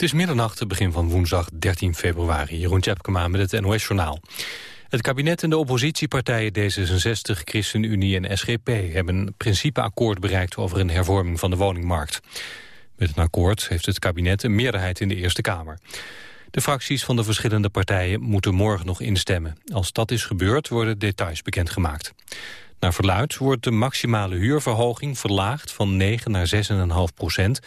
Het is middernacht, begin van woensdag 13 februari. Jeroen Tjepkema met het NOS-journaal. Het kabinet en de oppositiepartijen D66, ChristenUnie en SGP... hebben een principeakkoord bereikt over een hervorming van de woningmarkt. Met een akkoord heeft het kabinet een meerderheid in de Eerste Kamer. De fracties van de verschillende partijen moeten morgen nog instemmen. Als dat is gebeurd, worden details bekendgemaakt. Naar verluid wordt de maximale huurverhoging verlaagd van 9 naar 6,5 procent...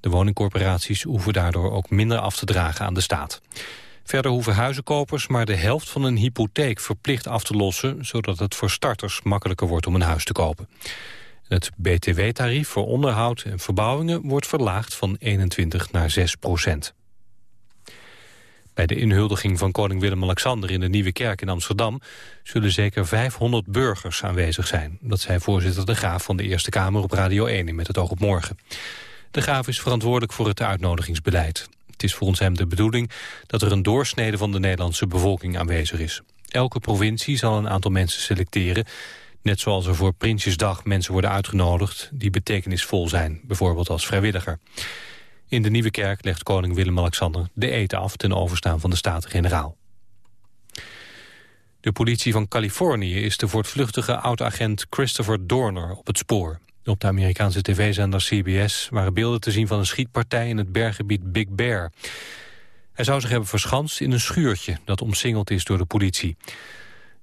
De woningcorporaties hoeven daardoor ook minder af te dragen aan de staat. Verder hoeven huizenkopers maar de helft van een hypotheek verplicht af te lossen... zodat het voor starters makkelijker wordt om een huis te kopen. Het btw-tarief voor onderhoud en verbouwingen wordt verlaagd van 21 naar 6 procent. Bij de inhuldiging van koning Willem-Alexander in de Nieuwe Kerk in Amsterdam... zullen zeker 500 burgers aanwezig zijn. Dat zei voorzitter De Graaf van de Eerste Kamer op Radio 1 in Met het oog op morgen. De graaf is verantwoordelijk voor het uitnodigingsbeleid. Het is volgens hem de bedoeling dat er een doorsnede van de Nederlandse bevolking aanwezig is. Elke provincie zal een aantal mensen selecteren... net zoals er voor Prinsjesdag mensen worden uitgenodigd... die betekenisvol zijn, bijvoorbeeld als vrijwilliger. In de Nieuwe Kerk legt koning Willem-Alexander de eten af... ten overstaan van de Staten-Generaal. De politie van Californië is de voortvluchtige oud-agent Christopher Dorner op het spoor. Op de Amerikaanse tv-zender CBS waren beelden te zien van een schietpartij in het berggebied Big Bear. Hij zou zich hebben verschanst in een schuurtje dat omsingeld is door de politie.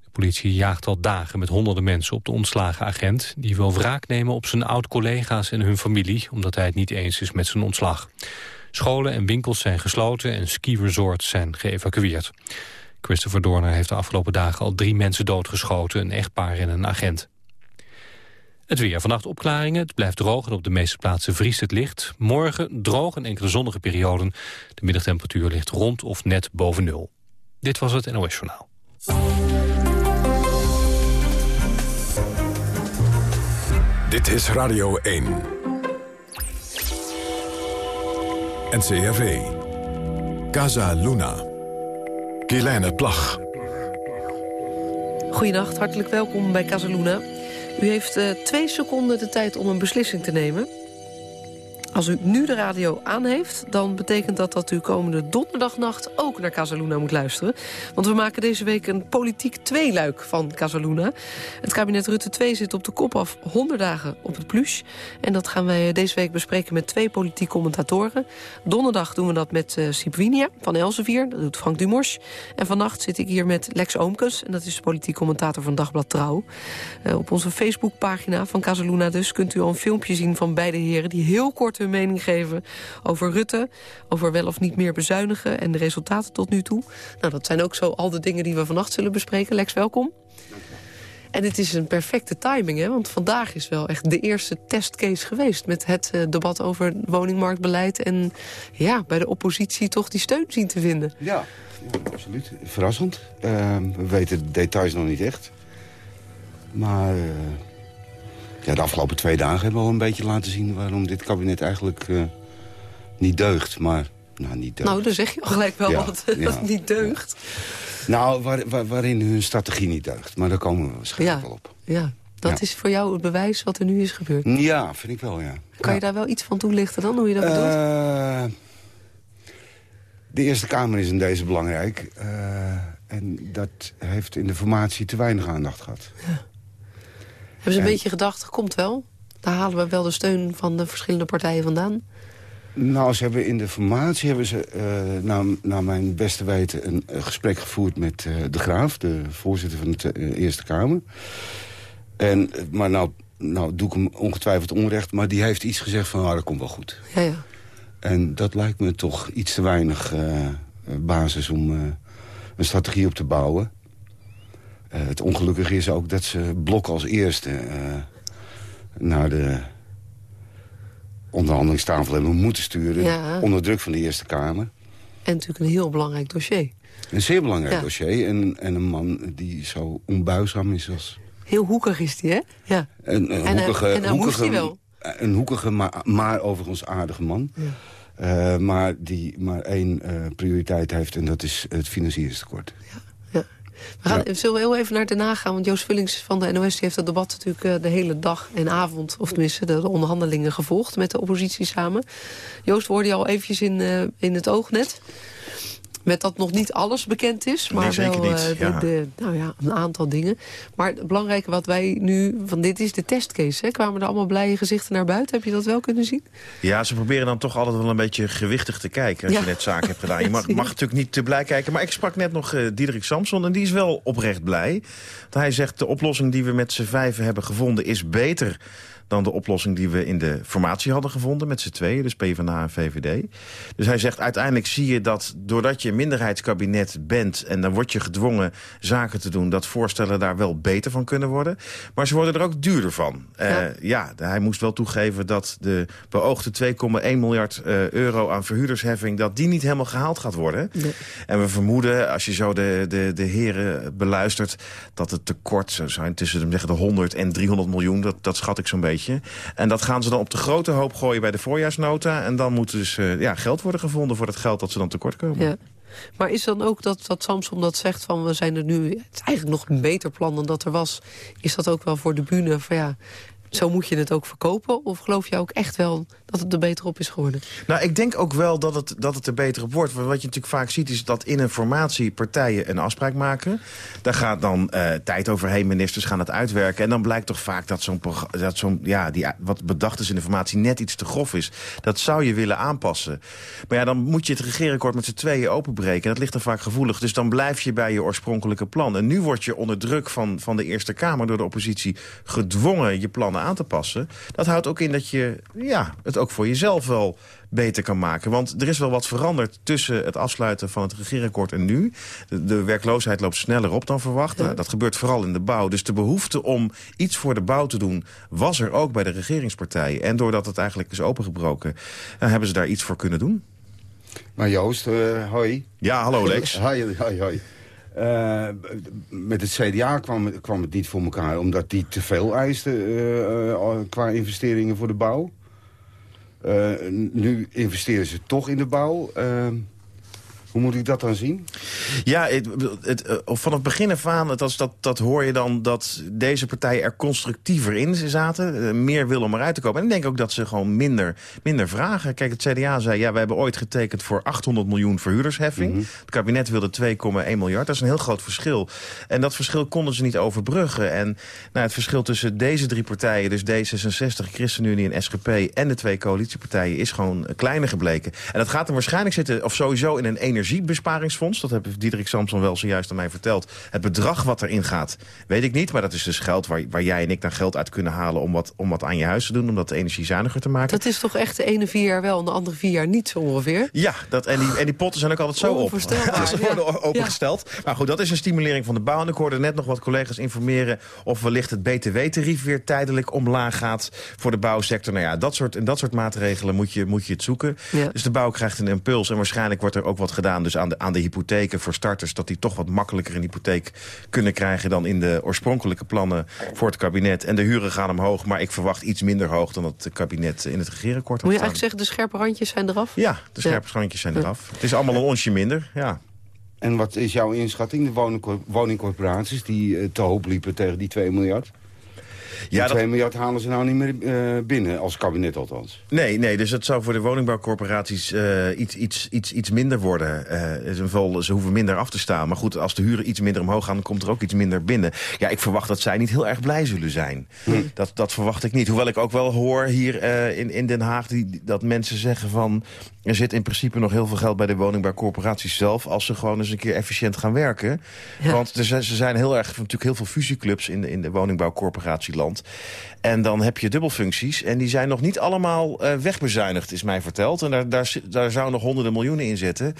De politie jaagt al dagen met honderden mensen op de ontslagen agent... die wil wraak nemen op zijn oud-collega's en hun familie... omdat hij het niet eens is met zijn ontslag. Scholen en winkels zijn gesloten en ski-resorts zijn geëvacueerd. Christopher Dorner heeft de afgelopen dagen al drie mensen doodgeschoten... een echtpaar en een agent. Het weer. Vannacht opklaringen. Het blijft droog en op de meeste plaatsen vriest het licht. Morgen droog en enkele zonnige perioden. De middagtemperatuur ligt rond of net boven nul. Dit was het NOS Journaal. Dit is Radio 1. NCRV. Casa Luna. Kielijne Plag. Goedenacht, hartelijk welkom bij Casaluna. U heeft uh, twee seconden de tijd om een beslissing te nemen. Als u nu de radio aan heeft, dan betekent dat dat u komende donderdagnacht ook naar Casaluna moet luisteren. Want we maken deze week een politiek tweeluik van Casaluna. Het kabinet Rutte 2 zit op de kop af 100 dagen op het plus. En dat gaan wij deze week bespreken met twee politiek commentatoren. Donderdag doen we dat met uh, Winia van Elsevier, dat doet Frank Dumors. En vannacht zit ik hier met Lex Oomkens, en dat is politiek commentator van Dagblad Trouw. Uh, op onze Facebookpagina van Casaluna dus kunt u al een filmpje zien van beide heren... die heel kort hun mening geven over Rutte. Over wel of niet meer bezuinigen en de resultaten tot nu toe. Nou, dat zijn ook zo al de dingen die we vannacht zullen bespreken. Lex, welkom. En het is een perfecte timing, hè? want vandaag is wel echt de eerste testcase geweest... met het uh, debat over woningmarktbeleid en ja, bij de oppositie toch die steun zien te vinden. Ja, absoluut. Verrassend. Uh, we weten de details nog niet echt. Maar uh, ja, de afgelopen twee dagen hebben we al een beetje laten zien... waarom dit kabinet eigenlijk uh, niet deugt. Maar, nou, niet deugt. Nou, dan zeg je al gelijk wel wat ja. dat niet deugt. Nou, waar, waar, waarin hun strategie niet deugt. Maar daar komen we waarschijnlijk wel op. Ja, dat is voor jou het bewijs wat er nu is gebeurd. Ja, vind ik wel, ja. Kan je daar wel iets van toelichten dan, hoe je dat bedoelt? Uh, de Eerste Kamer is in deze belangrijk. Uh, en dat heeft in de formatie te weinig aandacht gehad. Ja. Hebben ze een beetje gedacht, komt wel? Daar halen we wel de steun van de verschillende partijen vandaan. Nou, ze hebben in de formatie hebben ze, uh, naar, naar, mijn beste weten... een, gesprek gevoerd met uh, de Graaf, de voorzitter van de Eerste Kamer. En, maar nou, nou doe ik hem ongetwijfeld onrecht... maar die heeft iets gezegd van, nou, dat komt wel goed. Ja, ja. En dat lijkt me toch iets te weinig basis om een strategie op te bouwen. Uh, het ongelukkige is ook dat ze Blok als eerste uh, naar de onderhandelingstafel hebben moeten sturen. Ja. Onder druk van de Eerste Kamer. En natuurlijk een heel belangrijk dossier. Een zeer belangrijk ja. dossier. En, en een man die zo onbuigzaam is als... Heel hoekig is die, hè? Ja. Een, een en, hoekige, en, en hoekige, wel. Een hoekige, maar, maar overigens aardige man. Ja. Uh, maar die maar één prioriteit heeft en dat is het financieringstekort. Ja. We gaan, Zullen we heel even naar Den Haag gaan? Want Joost Vullings van de NOS die heeft het debat natuurlijk eh, de hele dag en avond... of tenminste de, onderhandelingen gevolgd met de oppositie samen. Joost, hoorde je al eventjes in, uh, in het oog net... Met dat nog niet alles bekend is, maar wel niet, uh, de, nou ja, een aantal dingen. Maar het belangrijke wat wij nu... van dit is de testcase, hè? Kwamen er allemaal blije gezichten naar buiten? Heb je dat wel kunnen zien? Ja, ze proberen dan toch altijd wel een beetje gewichtig te kijken... als je net zaken hebt gedaan. Je mag, mag, natuurlijk niet te blij kijken. Maar ik sprak net nog uh, Diederik Samson en die is wel oprecht blij. Want hij zegt, de oplossing die we met z'n vijven hebben gevonden... is beter dan de oplossing die we in de formatie hadden gevonden met z'n tweeën, dus PvdA en VVD. Dus hij zegt uiteindelijk zie je dat doordat je een minderheidskabinet bent en dan word je gedwongen zaken te doen, dat voorstellen daar wel beter van kunnen worden. Maar ze worden er ook duurder van. Ja, uh, ja hij moest wel toegeven dat de beoogde 2,1 miljard uh, euro aan verhuurdersheffing, dat die niet helemaal gehaald gaat worden. Nee. En we vermoeden, als je zo de, de, de heren beluistert, dat het tekort zou zijn tussen de 100 en 300 miljoen. Dat, dat schat ik zo'n beetje. En dat gaan ze dan op de grote hoop gooien bij de voorjaarsnota. En dan moet dus uh, ja, geld worden gevonden voor het geld dat ze dan tekort komen. Ja. Maar is dan ook dat, dat Samson dat zegt van we zijn er nu... het is eigenlijk nog een beter plan dan dat er was. Is dat ook wel voor de bühne van ja... Zo moet je het ook verkopen? Of geloof je ook echt wel dat het er beter op is geworden? Nou, ik denk ook wel dat het, dat het er beter op wordt. Want wat je natuurlijk vaak ziet is dat in een formatie partijen een afspraak maken. Daar gaat dan uh, tijd overheen, ministers gaan het uitwerken. En dan blijkt toch vaak dat zo'n, zo'n ja, die, wat bedacht is in de formatie net iets te grof is. Dat zou je willen aanpassen. Maar ja, dan moet je het regeerakkoord met z'n tweeën openbreken. En dat ligt er vaak gevoelig. Dus dan blijf je bij je oorspronkelijke plan. En nu word je onder druk van, van de Eerste Kamer door de oppositie gedwongen je plannen aan te passen. Dat houdt ook in dat je ja, het ook voor jezelf wel beter kan maken. Want er is wel wat veranderd tussen het afsluiten van het regeerakkoord en nu. De, de werkloosheid loopt sneller op dan verwacht. Ja. Dat gebeurt vooral in de bouw. Dus de behoefte om iets voor de bouw te doen... was er ook bij de regeringspartijen. En doordat het eigenlijk is opengebroken... Dan hebben ze daar iets voor kunnen doen. Maar Joost, uh, hoi. Ja, hallo Lex. hoi, hoi, hoi. Uh, met het CDA kwam, kwam het niet voor elkaar... omdat die te veel eiste uh, uh, qua investeringen voor de bouw. Nu investeren ze toch in de bouw. Hoe moet ik dat dan zien? Ja, het, het, van het begin af aan, het dat, dat hoor je dan... dat deze partijen er constructiever in zaten. meer willen om eruit te komen. En ik denk ook dat ze gewoon minder, minder vragen. Kijk, het CDA zei, ja, we hebben ooit getekend voor 800 miljoen verhuurdersheffing. Mm -hmm. Het kabinet wilde 2,1 miljard. Dat is een heel groot verschil. En dat verschil konden ze niet overbruggen. En nou, het verschil tussen deze drie partijen... dus D66, ChristenUnie en SGP... en de twee coalitiepartijen is gewoon kleiner gebleken. En dat gaat er waarschijnlijk zitten... of sowieso in een energie energiebesparingsfonds. Dat heeft Diederik Samson wel zojuist aan mij verteld. Het bedrag wat erin gaat, weet ik niet. Maar dat is dus geld waar, waar jij en ik dan geld uit kunnen halen... om wat, om wat aan je huis te doen, om dat energiezuiniger te maken. Dat is toch echt de ene vier jaar wel en de andere vier jaar niet zo ongeveer? Ja, dat, en, die, en die potten zijn ook altijd zo op. Ze worden opengesteld. Ja. Maar goed, dat is een stimulering van de bouw. En ik hoorde net nog wat collega's informeren... of wellicht het btw-tarief weer tijdelijk omlaag gaat voor de bouwsector. Nou ja, dat soort, in dat soort maatregelen moet je, moet je het zoeken. Ja. Dus de bouw krijgt een impuls en waarschijnlijk wordt er ook wat gedaan dus aan de, aan de hypotheken voor starters... dat die toch wat makkelijker een hypotheek kunnen krijgen... dan in de oorspronkelijke plannen voor het kabinet. En de huren gaan omhoog, maar ik verwacht iets minder hoog... dan het kabinet in het regeerakkoord Moet je eigenlijk zeggen, de scherpe randjes zijn eraf? Ja, de scherpe ja. randjes zijn eraf. Het is allemaal een onsje minder, ja. En wat is jouw inschatting? De woningcorporaties die te hoop liepen tegen die 2 miljard? Ja, 2 miljard halen ze nou niet meer uh, binnen, als kabinet althans. Nee, nee, dus dat zou voor de woningbouwcorporaties uh, iets, iets, iets, iets minder worden. Uh, is een vol, ze hoeven minder af te staan. Maar goed, als de huren iets minder omhoog gaan, dan komt er ook iets minder binnen. Ja, ik verwacht dat zij niet heel erg blij zullen zijn. Hm. Dat, dat verwacht ik niet. Hoewel ik ook wel hoor hier in, in Den Haag die, dat mensen zeggen van... er zit in principe nog heel veel geld bij de woningbouwcorporaties zelf... als ze gewoon eens een keer efficiënt gaan werken. Ja. Want er, ze zijn heel erg, natuurlijk heel veel fusieclubs in de, in de woningbouwcorporatieland. En dan heb je dubbelfuncties. En die zijn nog niet allemaal uh, wegbezuinigd, is mij verteld. En daar, daar, daar zou nog honderden miljoenen in zitten.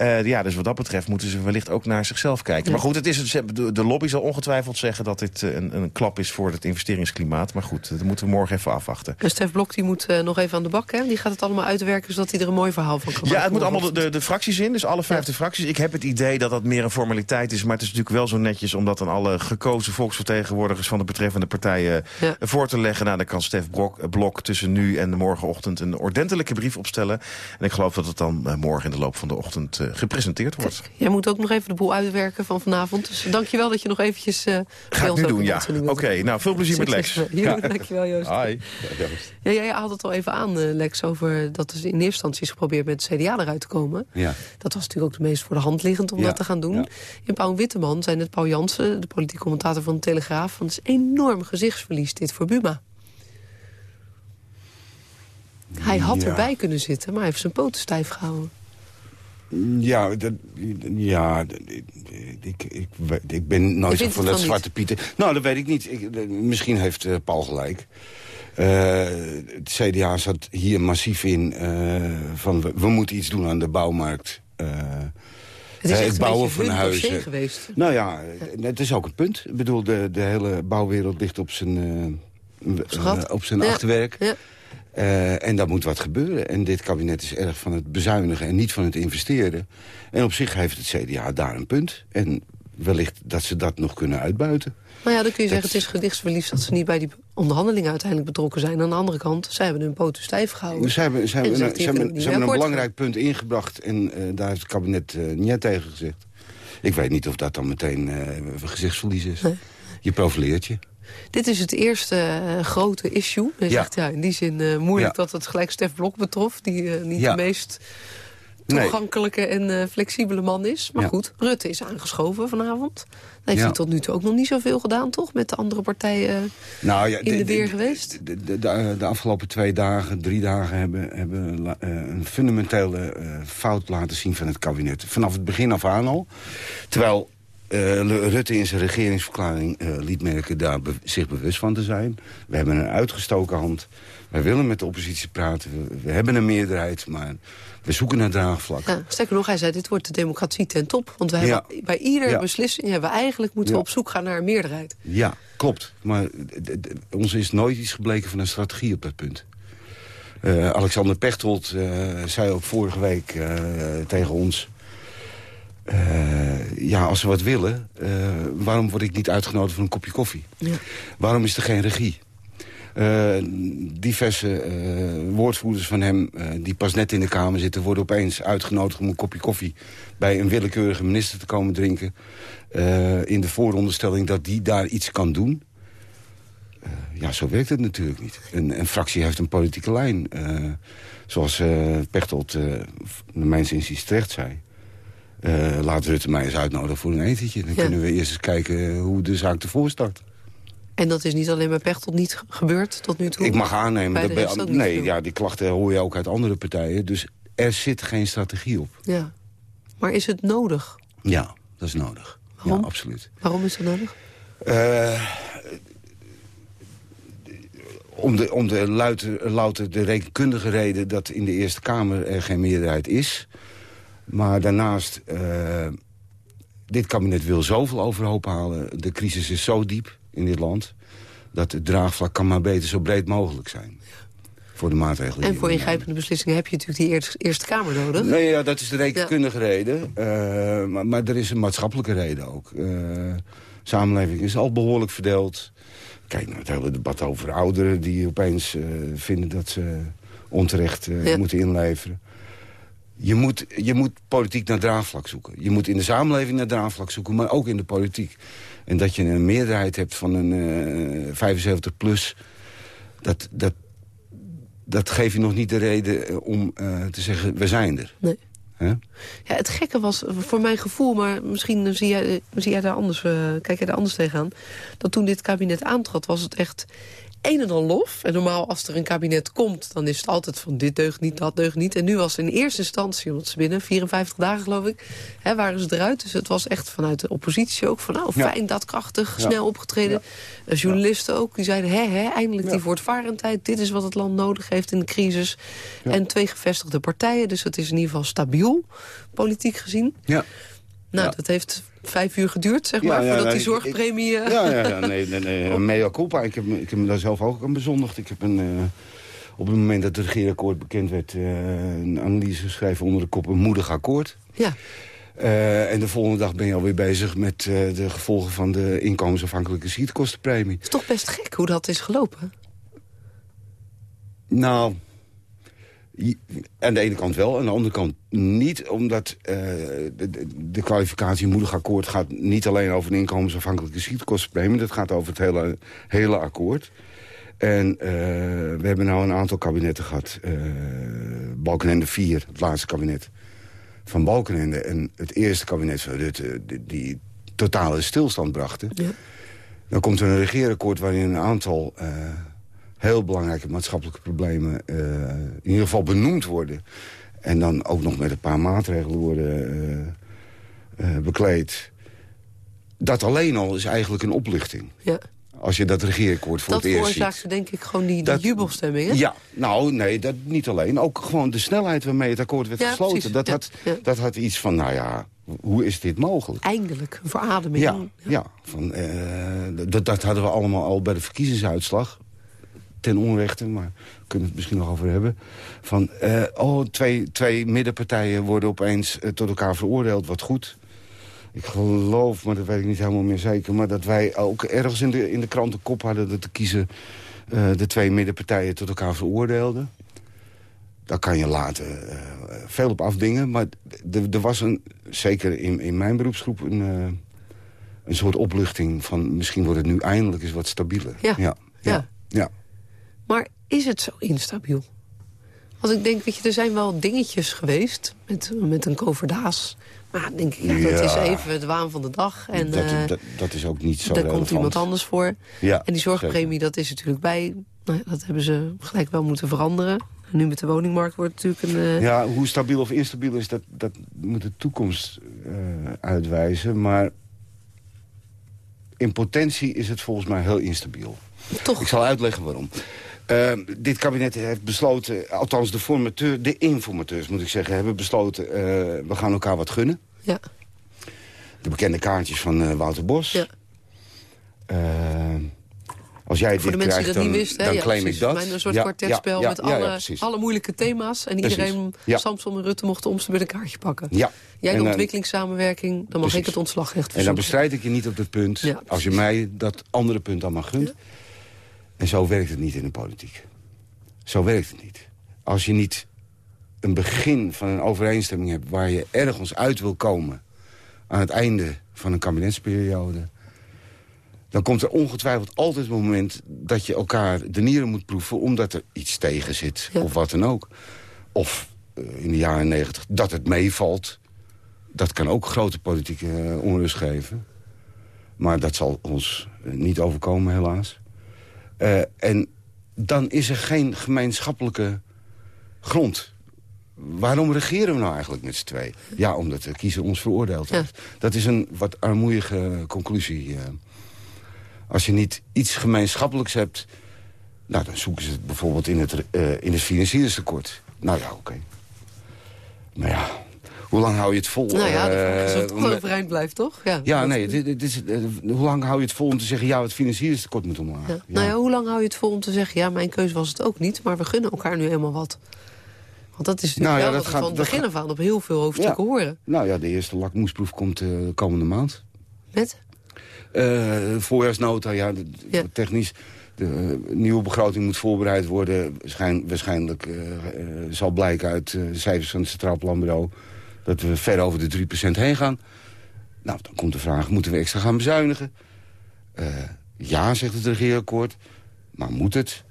Uh, ja, dus wat dat betreft moeten ze wellicht ook naar zichzelf kijken. Maar goed, het is, de, lobby zal ongetwijfeld zeggen dat dit een, een klap is voor het investeringsklimaat. Maar goed, dat moeten we morgen even afwachten. En Stef Blok die moet uh, nog even aan de bak, hè? Die gaat het allemaal uitwerken, zodat hij er een mooi verhaal van kan maken. Ja, het moet allemaal de, de, de, fracties in, dus alle vijfde ja. fracties. Ik heb het idee dat dat meer een formaliteit is. Maar het is natuurlijk wel zo netjes, omdat dan alle gekozen volksvertegenwoordigers van de betreffende partijen partijen voor te leggen. Nou, dan kan Stef Blok, Blok tussen nu en de morgenochtend een ordentelijke brief opstellen. En ik geloof dat het dan morgen in de loop van de ochtend gepresenteerd wordt. jij moet ook nog even de boel uitwerken van vanavond. Dus dankjewel dat je nog eventjes... Ga ik nu doen, ja. Oké, nou, veel plezier met Lex. Ja. Dankjewel, Joost. Hi. Ja, jij had het al even aan, Lex, over dat er in eerste instantie is geprobeerd met het CDA eruit te komen. Ja. Dat was natuurlijk ook de meest voor de hand liggend om dat te gaan doen. In Pauw Witteman zijn het Paul Jansen, de politiek commentator van de Telegraaf... van het is enorm gezichtsverlies dit voor Buma. Hij had erbij kunnen zitten, maar hij heeft zijn poten stijf gehouden. Ja, dat, ja ik, ik, ik ben nooit zo van dat Zwarte Pieten. Nou, dat weet ik niet. Ik, misschien heeft uh, Paul gelijk. Uh, het CDA zat hier massief in uh, van we, we, moeten iets doen aan de bouwmarkt. Het is bouwen van huizen. geweest. Nou ja, het is ook een punt. Ik bedoel, de, de hele bouwwereld ligt op zijn, uh, op zijn achterwerk. Ja. Uh, en daar moet wat gebeuren. En dit kabinet is erg van het bezuinigen en niet van het investeren. En op zich heeft het CDA daar een punt. En wellicht dat ze dat nog kunnen uitbuiten. Nou ja, dan kun je zeggen, het is gedichtsverliefd dat ze niet bij die onderhandelingen uiteindelijk betrokken zijn. Aan de andere kant, zij hebben hun poten stijf gehouden. Ze hebben, ze hebben, ze hebben, ze hebben een belangrijk punt ingebracht en uh, daar heeft het kabinet uh, niet tegen gezegd. Ik weet niet of dat dan meteen uh, gezichtsverlies is. Nee. Je profileert je. Dit is het eerste grote issue. Ja. zegt ja, in die zin moeilijk dat het gelijk Stef Blok betrof... die niet ja. de meest toegankelijke en uh, flexibele man is. Maar goed, Rutte is aangeschoven vanavond. Hij heeft hij tot nu toe ook nog niet zoveel gedaan, toch? Met de andere partijen nou, ja, in de, weer geweest? De, de, de, afgelopen twee dagen, drie dagen... hebben, hebben uh, een fundamentele uh, fout laten zien van het kabinet. Vanaf het begin af aan al. Terwijl Rutte in zijn regeringsverklaring liet merken... daar be zich bewust van te zijn. We hebben een uitgestoken hand. Wij willen met de oppositie praten. We, we hebben een meerderheid, maar we zoeken naar draagvlak. Ja, sterker nog, hij zei, dit wordt de democratie ten top. Want we hebben, bij iedere beslissing hebben we eigenlijk moeten we op zoek gaan naar een meerderheid. Ja, klopt. Maar ons is nooit iets gebleken van een strategie op dat punt. Uh, Alexander Pechtold uh, zei ook vorige week uh, tegen ons... ja, als we wat willen, waarom word ik niet uitgenodigd voor een kopje koffie? Ja. Waarom is er geen regie? Uh, diverse uh, woordvoerders van hem, uh, die pas net in de Kamer zitten... worden opeens uitgenodigd om een kopje koffie... bij een willekeurige minister te komen drinken... in de vooronderstelling dat die daar iets kan doen. ja, zo werkt het natuurlijk niet. Een, een fractie heeft een politieke lijn. zoals Pechtold, de mijn inziens, terecht zei. laat Rutte mij eens uitnodigen voor een etentje. Dan kunnen we eerst eens kijken hoe de zaak ervoor start. En dat is niet alleen bij Pechtold niet gebeurd tot nu toe? Ik mag aannemen. Dat nee, ja, die klachten hoor je ook uit andere partijen. Dus er zit geen strategie op. Ja. Maar is het nodig? Ja, dat is nodig. Waarom? Ja, absoluut. Waarom is het nodig? Uh, om de, om de louter, louter de rekenkundige reden dat in de Eerste Kamer er geen meerderheid is. Maar daarnaast, uh, dit kabinet wil zoveel overhoop halen. De crisis is zo diep in dit land... dat het draagvlak kan maar beter zo breed mogelijk zijn. Voor de maatregelen. En voor ingrijpende beslissingen heb je natuurlijk die Eerste Kamer nodig. Nee, ja, dat is de rekenkundige reden. Uh, maar, maar, er is een maatschappelijke reden ook. Uh, samenleving is al behoorlijk verdeeld. Kijk naar het hele debat over ouderen... die opeens uh, vinden dat ze onterecht ja. moeten inleveren. Je moet, je moet politiek naar draagvlak zoeken. Je moet in de samenleving naar draagvlak zoeken, maar ook in de politiek. En dat je een meerderheid hebt van een uh, eh, 75 plus... Dat, dat, dat geeft je nog niet de reden eh, om uh, te zeggen, we zijn er. Nee. Ja, het gekke was, voor mijn gevoel, maar misschien zie jij, zie jij daar anders, uh, kijk jij daar anders tegenaan... dat toen dit kabinet aantrad, was het echt een en al lof. En normaal als er een kabinet komt, dan is het altijd van dit deugt niet, dat deugt niet. En nu was in eerste instantie, omdat ze binnen 54 dagen geloof ik, hè, waren ze eruit. Dus het was echt vanuit de oppositie ook van nou fijn, dat krachtig, snel opgetreden. Ja. journalisten ook, die zeiden hè, hè eindelijk die voortvarendheid. Dit is wat het land nodig heeft in de crisis. En twee gevestigde partijen, dus het is in ieder geval stabiel, politiek gezien. Ja. Nou, dat heeft vijf uur geduurd, zeg maar, voordat die zorgpremie... Ik, ja, ja, ja, nee, nee, nee mea culpa. Ik heb, ik heb me daar zelf ook aan bezondigd. Ik heb een, uh, op het moment dat het regeerakkoord bekend werd... Uh, een analyse geschreven onder de kop een moedig akkoord. Ja. en de volgende dag ben je alweer bezig met de gevolgen van de inkomensafhankelijke ziektekostenpremie. Het is toch best gek hoe dat is gelopen? Nou, aan de ene kant wel, aan de andere kant niet. Omdat uh, de, de, kwalificatie moederakkoord gaat niet alleen over een inkomensafhankelijke ziektekostenpremie. Dat gaat over het hele, hele akkoord. En uh, we hebben nou een aantal kabinetten gehad. Uh, Balkenende 4, het laatste kabinet van Balkenende. En het eerste kabinet van Rutte, die, die totale stilstand brachten. Ja. Dan komt er een regeerakkoord waarin een aantal heel belangrijke maatschappelijke problemen uh, in ieder geval benoemd worden. En dan ook nog met een paar maatregelen worden uh, bekleed. Dat alleen al is eigenlijk een oplichting. Ja. Als je dat regeerakkoord voor dat het eerst ziet. Dat veroorzaakte denk ik gewoon die, die jubelstemming, Ja, nou nee, dat niet alleen. Ook gewoon de snelheid waarmee het akkoord werd gesloten. Dat, had, dat had iets van, nou ja, hoe is dit mogelijk? Eindelijk, een verademing. Ja, ja. van, dat, dat hadden we allemaal al bij de verkiezingsuitslag ten onrechte, maar we kunnen het misschien nog over hebben. Van, uh, oh, twee, twee middenpartijen worden opeens uh, tot elkaar veroordeeld, wat goed. Ik geloof, maar dat weet ik niet helemaal meer zeker... maar dat wij ook ergens in de, in de krant kop hadden... dat te kiezen uh, de twee middenpartijen tot elkaar veroordeelden. Daar kan je later veel op afdingen. Maar er was een, zeker in, in mijn beroepsgroep... een, een soort opluchting van misschien wordt het nu eindelijk eens wat stabieler. ja. ja. ja. ja. Maar is het zo instabiel? Want ik denk, weet je, er zijn wel dingetjes geweest met, met een coverdaas. Maar denk ik, ja, dat is even het waan van de dag. En, dat, uh, dat, dat, is ook niet zo Daar komt iemand anders voor. Ja, en die zorgpremie, dat is natuurlijk bij... Nou, dat hebben ze gelijk wel moeten veranderen. En nu met de woningmarkt wordt natuurlijk een... Uh... Ja, hoe stabiel of instabiel is, dat, dat moet de toekomst uh, uitwijzen. Maar in potentie is het volgens mij heel instabiel. Toch? Ik zal uitleggen waarom. Uh, dit kabinet heeft besloten, althans de, formateur, de informateurs moet ik zeggen... hebben besloten, uh, we gaan elkaar wat gunnen. Ja. De bekende kaartjes van uh, Wouter Bos. Ja. als jij Voor dit de mensen krijgt, die dat dan, niet wisten, dan ja, claim precies. ik dat. Mijn een soort kwartetspel met alle, alle moeilijke thema's. En iedereen, Samson en Rutte, mochten om ze met een kaartje pakken. Ja. Jij de ontwikkelingssamenwerking, dan mag precies. ik het ontslagrecht En dan bestrijd ik je niet op dat punt, als je mij dat andere punt dan mag gunt. En zo werkt het niet in de politiek. Zo werkt het niet. Als je niet een begin van een overeenstemming hebt... waar je ergens uit wil komen aan het einde van een kabinetsperiode... dan komt er ongetwijfeld altijd een moment dat je elkaar de nieren moet proeven... omdat er iets tegen zit, of wat dan ook. Of uh, in de jaren negentig dat het meevalt. Dat kan ook grote politieke uh, onrust geven. Maar dat zal ons uh, niet overkomen, helaas. Uh, en dan is er geen gemeenschappelijke grond. Waarom regeren we nou eigenlijk met z'n twee? Ja, omdat de kiezer ons veroordeeld heeft. Dat is een wat armoeige conclusie. Uh, als je niet iets gemeenschappelijks hebt... Nou, dan zoeken ze het bijvoorbeeld in het, uh, in het. Nou ja, oké. Okay. Maar ja, hoe lang hou je het vol? Nou ja, de of het uh, overeind blijft, toch? Ja, ja nee, dit, dit is, uh, hoe lang hou je het vol om te zeggen... ja, het financieringstekort moet omlaag? Ja. Ja. Nou ja, hoe lang hou je het vol om te zeggen... ja, mijn keuze was het ook niet, maar we gunnen elkaar nu helemaal wat? Want dat is natuurlijk nou ja, wel dat wat we van het begin af aan op heel veel hoofdstukken horen. Nou ja, de eerste lakmoesproef komt uh, komende maand. Met? voorjaarsnota, ja, de, technisch... De nieuwe begroting moet voorbereid worden. Waarschijn, waarschijnlijk zal blijken uit de cijfers van het Centraal Planbureau dat we ver over de 3% heen gaan. Nou, dan komt de vraag, moeten we extra gaan bezuinigen? Uh, ja, zegt het regeerakkoord. Maar moet het?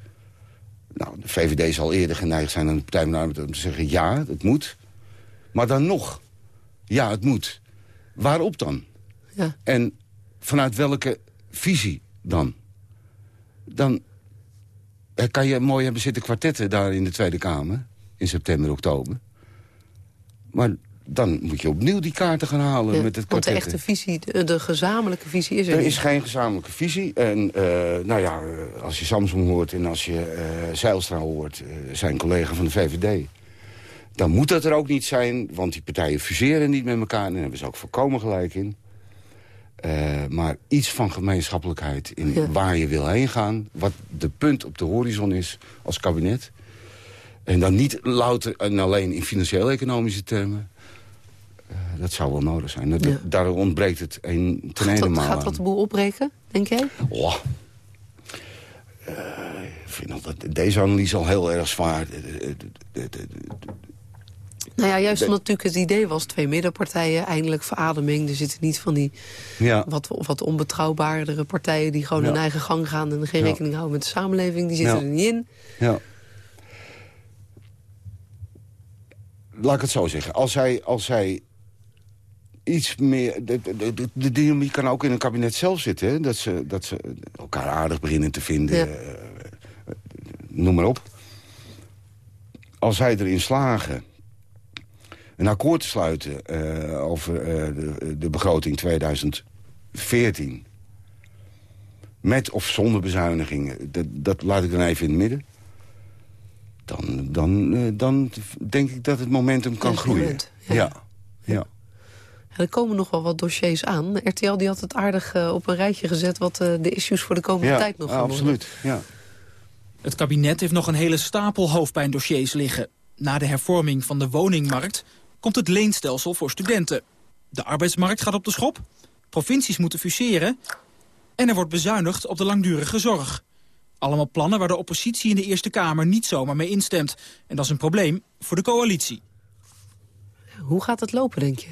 Nou, de VVD zal eerder geneigd zijn aan de Partij van de Arbeid om te zeggen... ja, het moet. Maar dan nog. Ja, het moet. Waarop dan? Ja. En vanuit welke visie dan? Dan kan je mooi hebben zitten kwartetten daar in de Tweede Kamer... in september, oktober. Maar dan moet je opnieuw die kaarten gaan halen ja, met het Want de echte visie, de, de, gezamenlijke visie is er Er niet. is geen gezamenlijke visie. En uh, nou ja, als je Samsung hoort en als je uh, Zijlstra hoort... Uh, zijn collega van de VVD... dan moet dat er ook niet zijn, want die partijen fuseren niet met elkaar... en daar hebben ze ook voorkomen gelijk in. maar iets van gemeenschappelijkheid in ja. waar je wil heen gaan... wat de punt op de horizon is als kabinet... En dan niet louter en alleen in financieel-economische termen. Uh, dat zou wel nodig zijn. Dat, Daar ontbreekt het een, ten gaat ene maal Gaat dat de boel opbreken, denk jij? Oh. Uh, ik vind dat deze analyse al heel erg zwaar. Nou ja, juist omdat natuurlijk het idee was... twee middenpartijen, eindelijk verademing. Er zitten niet van die ja. wat, wat onbetrouwbaardere partijen... die gewoon hun eigen gang gaan en geen rekening houden met de samenleving. Die zitten er niet in. Ja. Laat ik het zo zeggen. Als zij, als zij iets meer... De, de, de, de dynamiek kan ook in een kabinet zelf zitten. Hè? Dat, ze, dat ze elkaar aardig beginnen te vinden. Uh, noem maar op. Als zij erin slagen een akkoord te sluiten uh, over uh, de, de, begroting 2014. Met of zonder bezuinigingen. Dat, dat, laat ik dan even in het midden. Dan, dan, dan denk ik dat het momentum kan groeien. ja. ja. Er komen nog wel wat dossiers aan. RTL die had het aardig op een rijtje gezet... wat de issues voor de komende tijd nog gaan absoluut. Ja. Het kabinet heeft nog een hele stapel hoofdpijndossiers liggen. Na de hervorming van de woningmarkt komt het leenstelsel voor studenten. De arbeidsmarkt gaat op de schop, provincies moeten fuseren... en er wordt bezuinigd op de langdurige zorg. Allemaal plannen waar de oppositie in de Eerste Kamer niet zomaar mee instemt. En dat is een probleem voor de coalitie. Hoe gaat het lopen, denk je?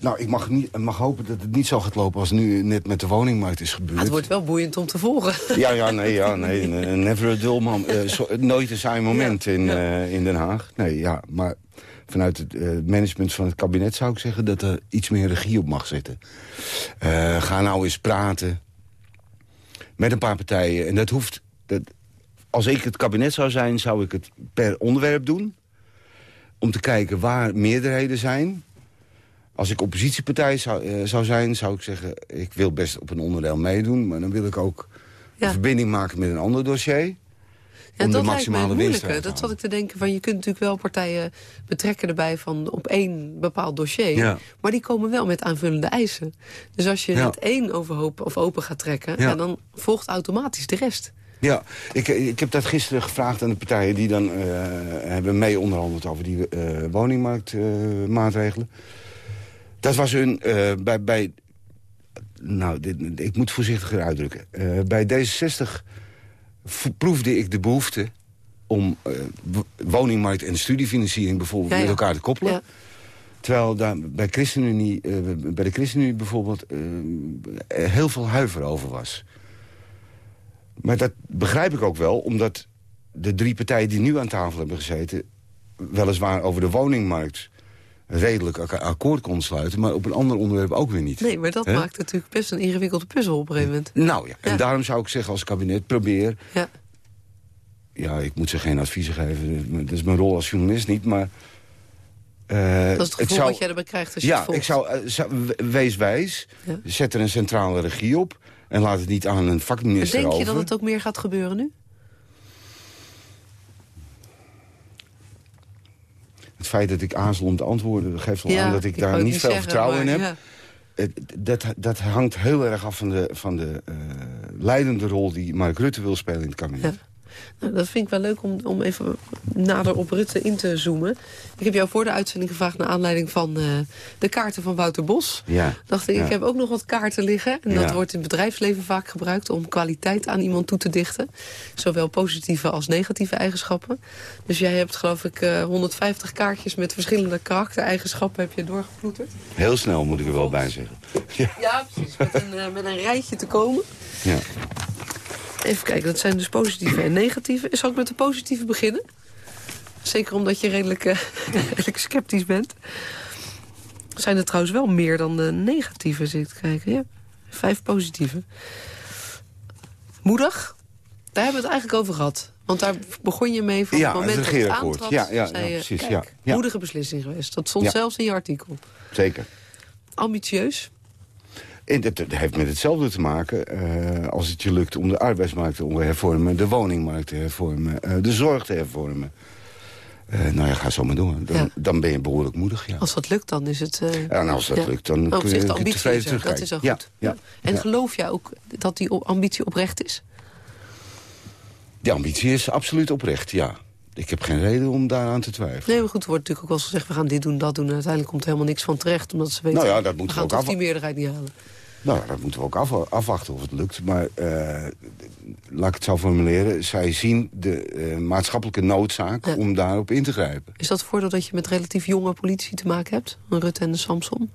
Nou, ik mag, niet, mag hopen dat het niet zo gaat lopen als nu net met de woningmarkt is gebeurd. het wordt wel boeiend om te volgen. Ja, ja, nee, ja, nee. Never a dull moment. Uh, nooit een saai moment in, uh, in Den Haag. Nee, ja, maar vanuit het uh, management van het kabinet zou ik zeggen... dat er iets meer regie op mag zitten. Ga nou eens praten met een paar partijen. En dat hoeft... Dat, als ik het kabinet zou zijn, zou ik het per onderwerp doen. Om te kijken waar meerderheden zijn. Als ik oppositiepartij zou, uh, zou zijn, zou ik zeggen... ik wil best op een onderdeel meedoen... maar dan wil ik ook ja. een verbinding maken met een ander dossier om de maximale winst te Dat zat ik te denken van je kunt natuurlijk wel partijen betrekken erbij van op één bepaald dossier. Maar die komen wel met aanvullende eisen. Dus als je het één overhoop of open gaat trekken, dan volgt automatisch de rest. Ja, ik, ik heb dat gisteren gevraagd aan de partijen die dan uh, hebben mee onderhandeld over die uh, woningmarktmaatregelen. Uh, dat was hun bij, bij nou, dit, ik moet voorzichtiger uitdrukken. bij D66 proefde ik de behoefte om uh, woningmarkt en studiefinanciering bijvoorbeeld met elkaar te koppelen. Ja. Terwijl daar bij, ChristenUnie, bij de ChristenUnie bijvoorbeeld heel veel huiver over was. Maar dat begrijp ik ook wel, omdat de drie partijen die nu aan tafel hebben gezeten... weliswaar over de woningmarkt redelijk akkoord kon sluiten... maar op een ander onderwerp ook weer niet. Nee, maar dat maakt natuurlijk best een ingewikkelde puzzel op een gegeven moment. Nou ja, en daarom zou ik zeggen als kabinet probeer... Ja ja, ik moet ze geen adviezen geven. Dat is mijn rol als journalist niet, maar... Uh, dat is het gevoel zou, wat jij erbij krijgt als je ja, ik zou, uh, wees wijs, zet er een centrale regie op... en laat het niet aan een vakminister over. Denk je dat het ook meer gaat gebeuren nu? Het feit dat ik aarzel om te antwoorden... geeft al aan dat ik daar niet veel vertrouwen in heb. Ja. Dat, dat hangt heel erg af van de, van de uh, leidende rol... die Mark Rutte wil spelen in het kabinet. Nou, dat vind ik wel leuk om, om even nader op Rutte in te zoomen. Ik heb jou voor de uitzending gevraagd... naar aanleiding van uh, de kaarten van Wouter Bos. Ja, dacht ik, ik heb ook nog wat kaarten liggen. En dat wordt in het bedrijfsleven vaak gebruikt... om kwaliteit aan iemand toe te dichten. Zowel positieve als negatieve eigenschappen. Dus jij hebt geloof ik uh, eh, 150 kaartjes... met verschillende karaktereigenschappen heb je doorgeploeterd. Heel snel moet ik er wel bij zeggen. Ja, ja precies. Met een, uh, met een rijtje te komen. Ja. Even kijken, dat zijn dus positieve en negatieve. Zal ik met de positieve beginnen? Zeker omdat je redelijk, uh, redelijk sceptisch bent. Zijn er trouwens wel meer dan de negatieve, zit te kijken. Ja, vijf positieve. Moedig, daar hebben we het eigenlijk over gehad. Want daar begon je mee van ja, het moment het dat het aantrad. Ja, ja, ja, precies. ja, ja. Moedige beslissing geweest. Dat stond zelfs in je artikel. Zeker. Ambitieus? En dat, heeft met hetzelfde te maken uh, als het je lukt om de arbeidsmarkt te hervormen... de woningmarkt te hervormen, uh, de zorg te hervormen. Uh, nou ja, ga zo maar door. Dan, ja. dan ben je behoorlijk moedig, ja. Als dat lukt, dan is het... ja, en als dat lukt, dan kun je, kun je tevreden terugkijken. Dat is al goed. Ja, En geloof jij ook dat die ambitie oprecht is? Die ambitie is absoluut oprecht, ja. Ik heb geen reden om daaraan te twijfelen. Nee, maar goed, er wordt natuurlijk ook wel eens gezegd... we gaan dit doen, dat doen. En uiteindelijk komt er helemaal niks van terecht. Omdat ze weten, Nou ja, dat moeten we we gaan ook toch af- die meerderheid niet halen. Nou, dat moeten we ook af- afwachten of het lukt. Maar eh, laat ik het zo formuleren. Zij zien de eh, maatschappelijke noodzaak Ja. om daarop in te grijpen. Is dat het voordeel dat je met relatief jonge politici te maken hebt? Rutte en de Samson?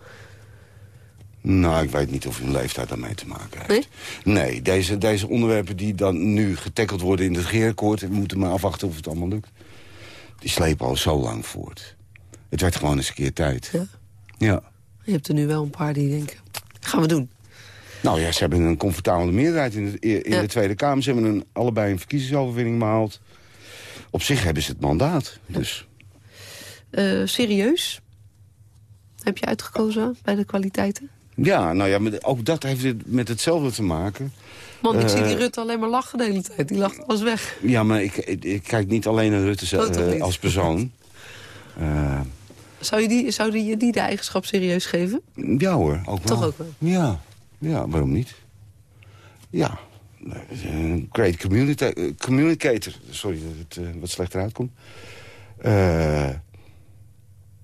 Nou, ik weet niet of hun leeftijd daarmee te maken heeft. Nee, deze, deze onderwerpen die dan nu getackeld worden in het regeerakkoord... we moeten maar afwachten of het allemaal lukt. Die slepen al zo lang voort. Het werd gewoon eens een keer tijd. Ja. Ja. Je hebt er nu wel een paar die denken, gaan we doen. Nou ja, ze hebben een comfortabele meerderheid in, de, in Ja. de Tweede Kamer. Ze hebben een, allebei een verkiezingsoverwinning behaald. Op zich hebben ze het mandaat. Dus Eh, serieus? Heb je uitgekozen bij de kwaliteiten? Ja, nou ja, met- ook dat heeft het met hetzelfde te maken. Man, ik Eh, zie die Rutte alleen maar lachen de hele tijd. Die lacht alles weg. Ja, maar ik, ik, ik kijk niet alleen naar Rutte eh, niet? als persoon. Eh, Zou je, die, zou je die de eigenschap serieus geven? ja hoor, ook wel. Toch ook wel? Ja, ja waarom niet? Ja, een great communica eh, communicator. Sorry dat het eh, wat slechter uitkomt. Eh,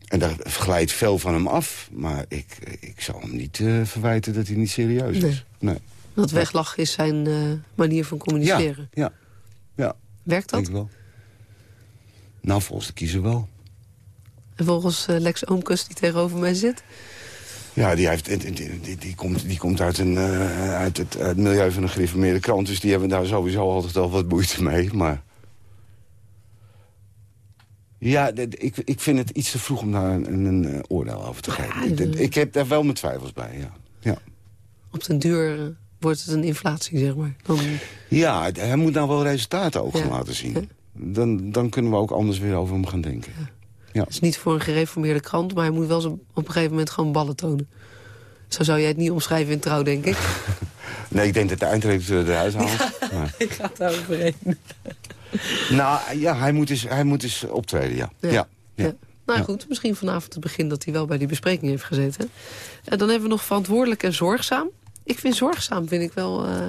en daar glijdt veel van hem af. Maar ik, ik zal hem niet eh, verwijten dat hij niet serieus Nee. is. Nee. Dat weglachen is zijn eh, manier van Ja, communiceren. ja, ja, Werkt dat? denk ik wel. Nou, volgens de kiezer wel. En volgens eh, Lex Oomkes die tegenover mij zit... Ja, die, heeft, die, die, die, komt, die komt uit, een, uit, het, uit het milieu van een gereformeerde krant. Dus die hebben daar sowieso altijd al wat moeite mee. Maar ja, ik, ik vind het iets te vroeg om daar een, een, een, eh, oordeel over te geven. Ja, ik, ik heb daar wel mijn twijfels bij, ja. Ja, op den duur eh, wordt het een inflatie, zeg maar. Dan, ja hij moet nou wel resultaten ook Ja. gaan laten zien. Dan, dan kunnen we ook anders weer over hem gaan denken. Het is niet voor een gereformeerde krant... maar hij moet wel op een gegeven moment gewoon ballen tonen. Zo zou jij het niet omschrijven in trouw, denk ik. Nee, ik denk dat de eindredacteur eruit haalt. Maar- ik ga het overheen. Nou, ja, hij moet, eens, hij moet eens optreden, ja. Ja. ja. Nou Ja. goed, misschien vanavond het begin dat hij wel bij die bespreking heeft gezeten. En dan hebben we nog verantwoordelijk en zorgzaam. Ik vind zorgzaam, vind ik wel... eh,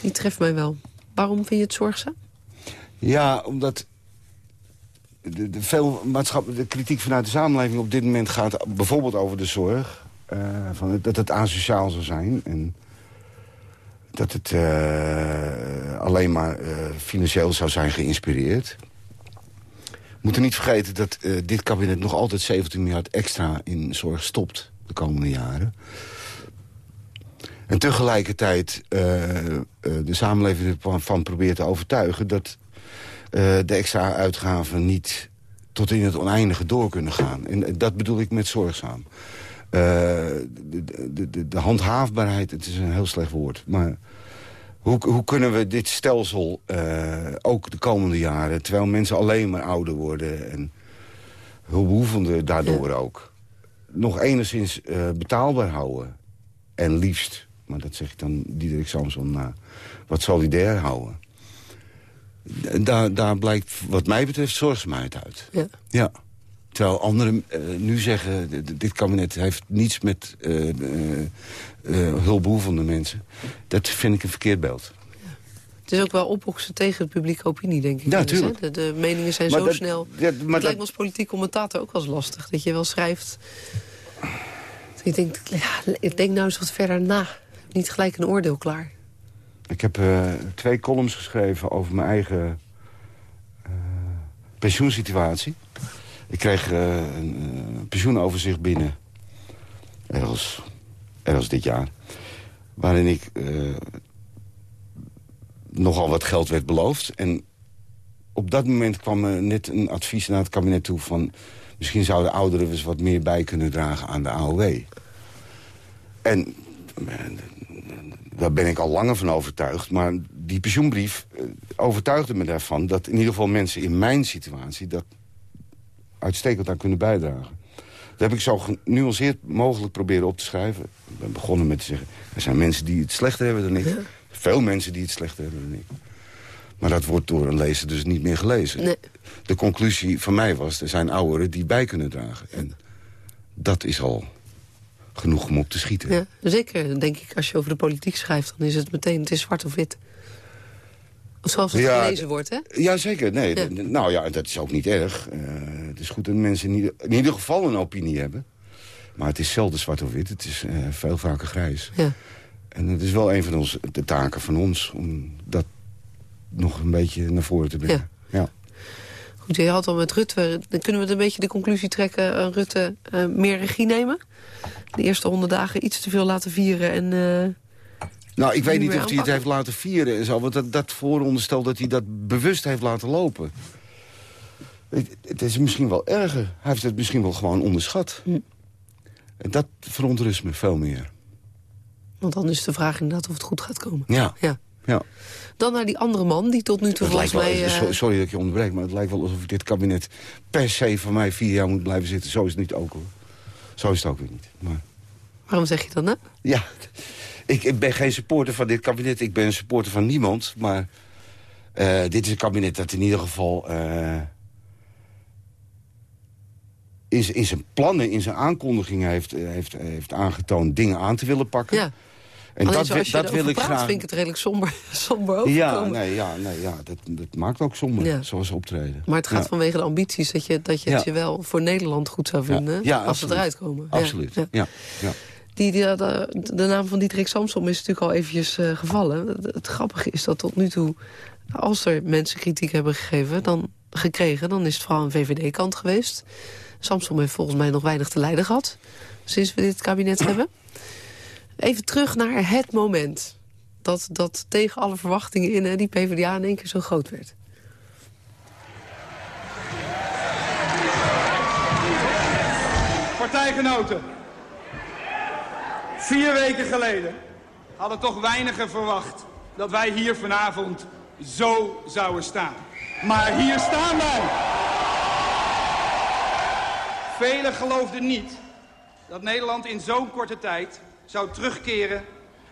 die treft mij wel. Waarom vind je het zorgzaam? Ja, omdat de, de, veel maatschappelijke kritiek vanuit de samenleving op dit moment gaat bijvoorbeeld over de zorg. eh, van het, dat het asociaal zou zijn. En dat het eh, alleen maar eh, financieel zou zijn geïnspireerd. We moeten niet vergeten dat eh, dit kabinet nog altijd 17 miljard extra in zorg stopt de komende jaren. En tegelijkertijd de samenleving ervan van probeert te overtuigen... dat de extra uitgaven niet tot in het oneindige door kunnen gaan. En dat bedoel ik met zorgzaam. Eh, de, de, de, de handhaafbaarheid, het is een heel slecht woord... maar hoe, hoe kunnen we dit stelsel eh, ook de komende jaren... terwijl mensen alleen maar ouder worden en hulpbehoevenden daardoor ook... nog enigszins eh, betaalbaar houden. En liefst, maar dat zeg ik dan Diederik Samson na, wat solidair houden. Daar, daar blijkt wat mij betreft zorgzaamheid uit. Ja. Ja. Terwijl anderen eh, nu zeggen, dit kabinet heeft niets met eh eh, eh, hulpbehoevende mensen. Dat vind ik een verkeerd beeld. Het is ook wel opboksen tegen de publieke opinie, denk ik. Ja, wel eens, hè? tuurlijk. De, de meningen zijn Maar zo dat- snel. ja, maar het dat- lijkt me als politiek commentator ook wel eens lastig. Dat je wel schrijft... Ik denk, ja, ik denk nou eens wat verder na. Niet gelijk een oordeel klaar. Ik heb eh, twee columns geschreven over mijn eigen eh, pensioensituatie. Ik kreeg eh, een eh, pensioenoverzicht binnen. Ergens, ergens dit jaar. Waarin ik eh, nogal wat geld werd beloofd. En op dat moment kwam net een advies naar het kabinet toe van... misschien zouden ouderen eens wat meer bij kunnen dragen aan de AOW. En daar ben ik al langer van overtuigd. Maar die pensioenbrief overtuigde me daarvan... dat in ieder geval mensen in mijn situatie... dat uitstekend aan kunnen bijdragen. Dat heb ik zo genuanceerd mogelijk proberen op te schrijven. Ik ben begonnen met te zeggen... er zijn mensen die het slechter hebben dan ik. Veel mensen die het slechter hebben dan ik. Maar dat wordt door een lezer dus niet meer gelezen. Nee. De conclusie van mij was... er zijn ouderen die bij kunnen dragen. En dat is al genoeg om op te schieten. Ja, zeker, denk ik. Als je over de politiek schrijft, dan is het meteen het is zwart of wit. Zoals het gelezen wordt, hè? Ja, zeker. Nee, Nou ja, dat is ook niet erg. Uh, het is goed dat mensen in ieder, in ieder, geval een opinie hebben. Maar het is zelden zwart of wit. Het is uh, veel vaker grijs. Ja. En het is wel een van onze, de taken van ons... om dat nog een beetje naar voren te brengen. Ja. ja. Goed, je had al met Rutte... Dan kunnen we een beetje de conclusie trekken... Uh, Rutte meer regie nemen? De eerste honderd dagen iets te veel laten vieren en... Nou, ik weet niet of hij het heeft laten vieren en zo. Want dat, dat vooronderstelt dat hij dat bewust heeft laten lopen. Het, het, is misschien wel erger. Hij heeft het misschien wel gewoon onderschat. Hm. En dat verontrust me veel meer. Want dan is de vraag inderdaad of het goed gaat komen. Ja. ja. ja. Dan naar die andere man die tot nu toe volgens mij... Uh... Sorry dat ik je onderbreek, maar het lijkt wel alsof dit kabinet... per se van mij vier jaar moet blijven zitten. Zo is het niet ook hoor. Zo is het ook weer niet. Maar... Waarom zeg je dat nou? Ja, ik, ik, ben geen supporter van dit kabinet. Ik ben een supporter van niemand. Maar uh, dit is een kabinet dat in ieder geval... Uh, in, in zijn plannen, in zijn aankondigingen heeft, heeft, heeft aangetoond dingen aan te willen pakken. Ja. En Alleen dat, dat wil ik graag. vind ik het redelijk somber, somber Ja, nee, ja, nee, ja dat, dat maakt ook somber, ja. zoals optreden. Maar het gaat vanwege de ambities dat je, dat je het je wel voor Nederland goed zou vinden... als ze eruit komen. Absoluut, ja. ja. Die, die, de, naam van Diederik Samsom is natuurlijk al eventjes uh, gevallen. Het, grappige is dat tot nu toe, als er mensen kritiek hebben gegeven, dan, gekregen... dan is het vooral een VVD-kant geweest. Samsom heeft volgens mij nog weinig te lijden gehad... sinds we dit kabinet hebben. Even terug naar het moment dat, dat tegen alle verwachtingen in... die PvdA in één keer zo groot werd. Partijgenoten, Vier weken geleden hadden toch weinigen verwacht dat wij hier vanavond zo zouden staan. Maar hier staan wij. Velen geloofden niet dat Nederland in zo'n korte tijd zou terugkeren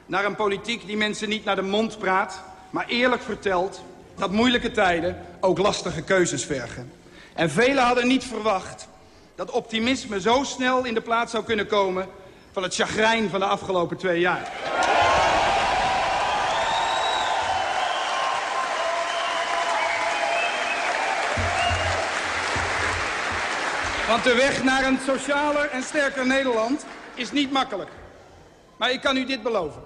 naar een politiek die mensen niet naar de mond praat, maar eerlijk vertelt dat moeilijke tijden ook lastige keuzes vergen. En velen hadden niet verwacht dat optimisme zo snel in de plaats zou kunnen komen van het chagrijn van de afgelopen twee jaar. Want de weg naar een socialer en sterker Nederland is niet makkelijk. Maar ik kan u dit beloven.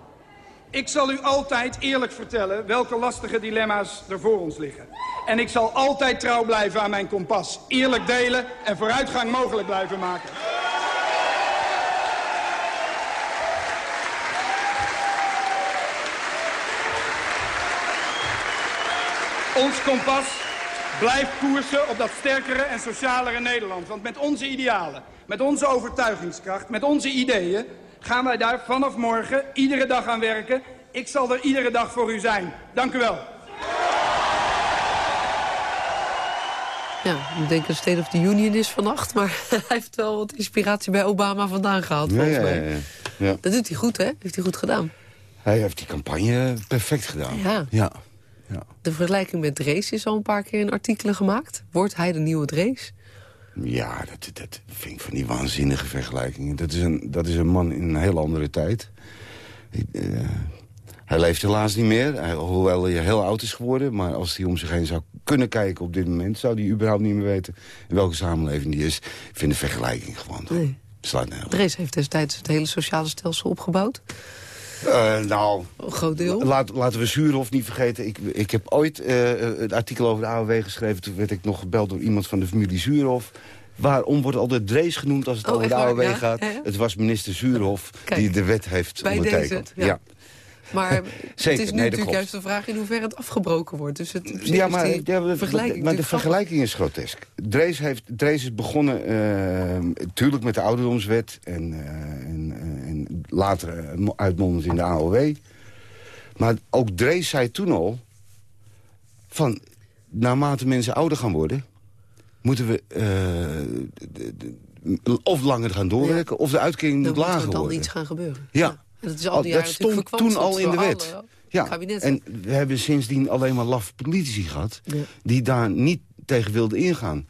Ik zal u altijd eerlijk vertellen welke lastige dilemma's er voor ons liggen. En ik zal altijd trouw blijven aan mijn kompas. Eerlijk delen en vooruitgang mogelijk blijven maken. Ons kompas blijft koersen op dat sterkere en socialere Nederland. Want met onze idealen, met onze overtuigingskracht, met onze ideeën... gaan wij daar vanaf morgen iedere dag aan werken. Ik zal er iedere dag voor u zijn. Dank u wel. Ja, ik denk dat State of the Union is vannacht. Maar hij heeft wel wat inspiratie bij Obama vandaan gehaald, volgens mij. Ja, ja, Dat doet hij goed, hè? Heeft hij goed gedaan. Hij heeft die campagne perfect gedaan. Ja. Ja. De vergelijking met Drees is al een paar keer in artikelen gemaakt. Wordt hij de nieuwe Drees? Ja, dat, dat vind ik van die waanzinnige vergelijkingen. Dat is een, dat is een man in een heel andere tijd. Uh, hij leeft helaas niet meer, hoewel hij heel oud is geworden. Maar als hij om zich heen zou kunnen kijken op dit moment... zou hij überhaupt niet meer weten in welke samenleving die is. Ik vind de vergelijking gewoon... Nee. Slaat Drees heeft destijds het hele sociale stelsel opgebouwd. Uh, nou, een groot deel. Laat, laten we Zuurhof niet vergeten. Ik, ik heb ooit uh, een artikel over de AOW geschreven. Toen werd ik nog gebeld door iemand van de familie Zuurhof. Waarom wordt altijd Drees genoemd als het oh, over de AOW gaat? Het was minister Zuurhof die de wet heeft Bij ondertekend. Deze, ja. Maar het is nu natuurlijk juist de vraag in hoeverre het afgebroken wordt. Dus het, ja, maar, ja, vergelijking maar de vergelijking is grotesk. Drees, heeft, Drees is begonnen natuurlijk met de ouderdomswet... en, uh, en, en later uitmondend in de AOW. Maar ook Drees zei toen al... van naarmate mensen ouder gaan worden... moeten we of langer gaan doorwerken... of de uitkering moet lager worden. Dan moet er iets gaan gebeuren. ja. Dat, is al die dat stond toen al in de wet. ja, en we hebben sindsdien alleen maar laf politici gehad... die daar niet tegen wilden ingaan.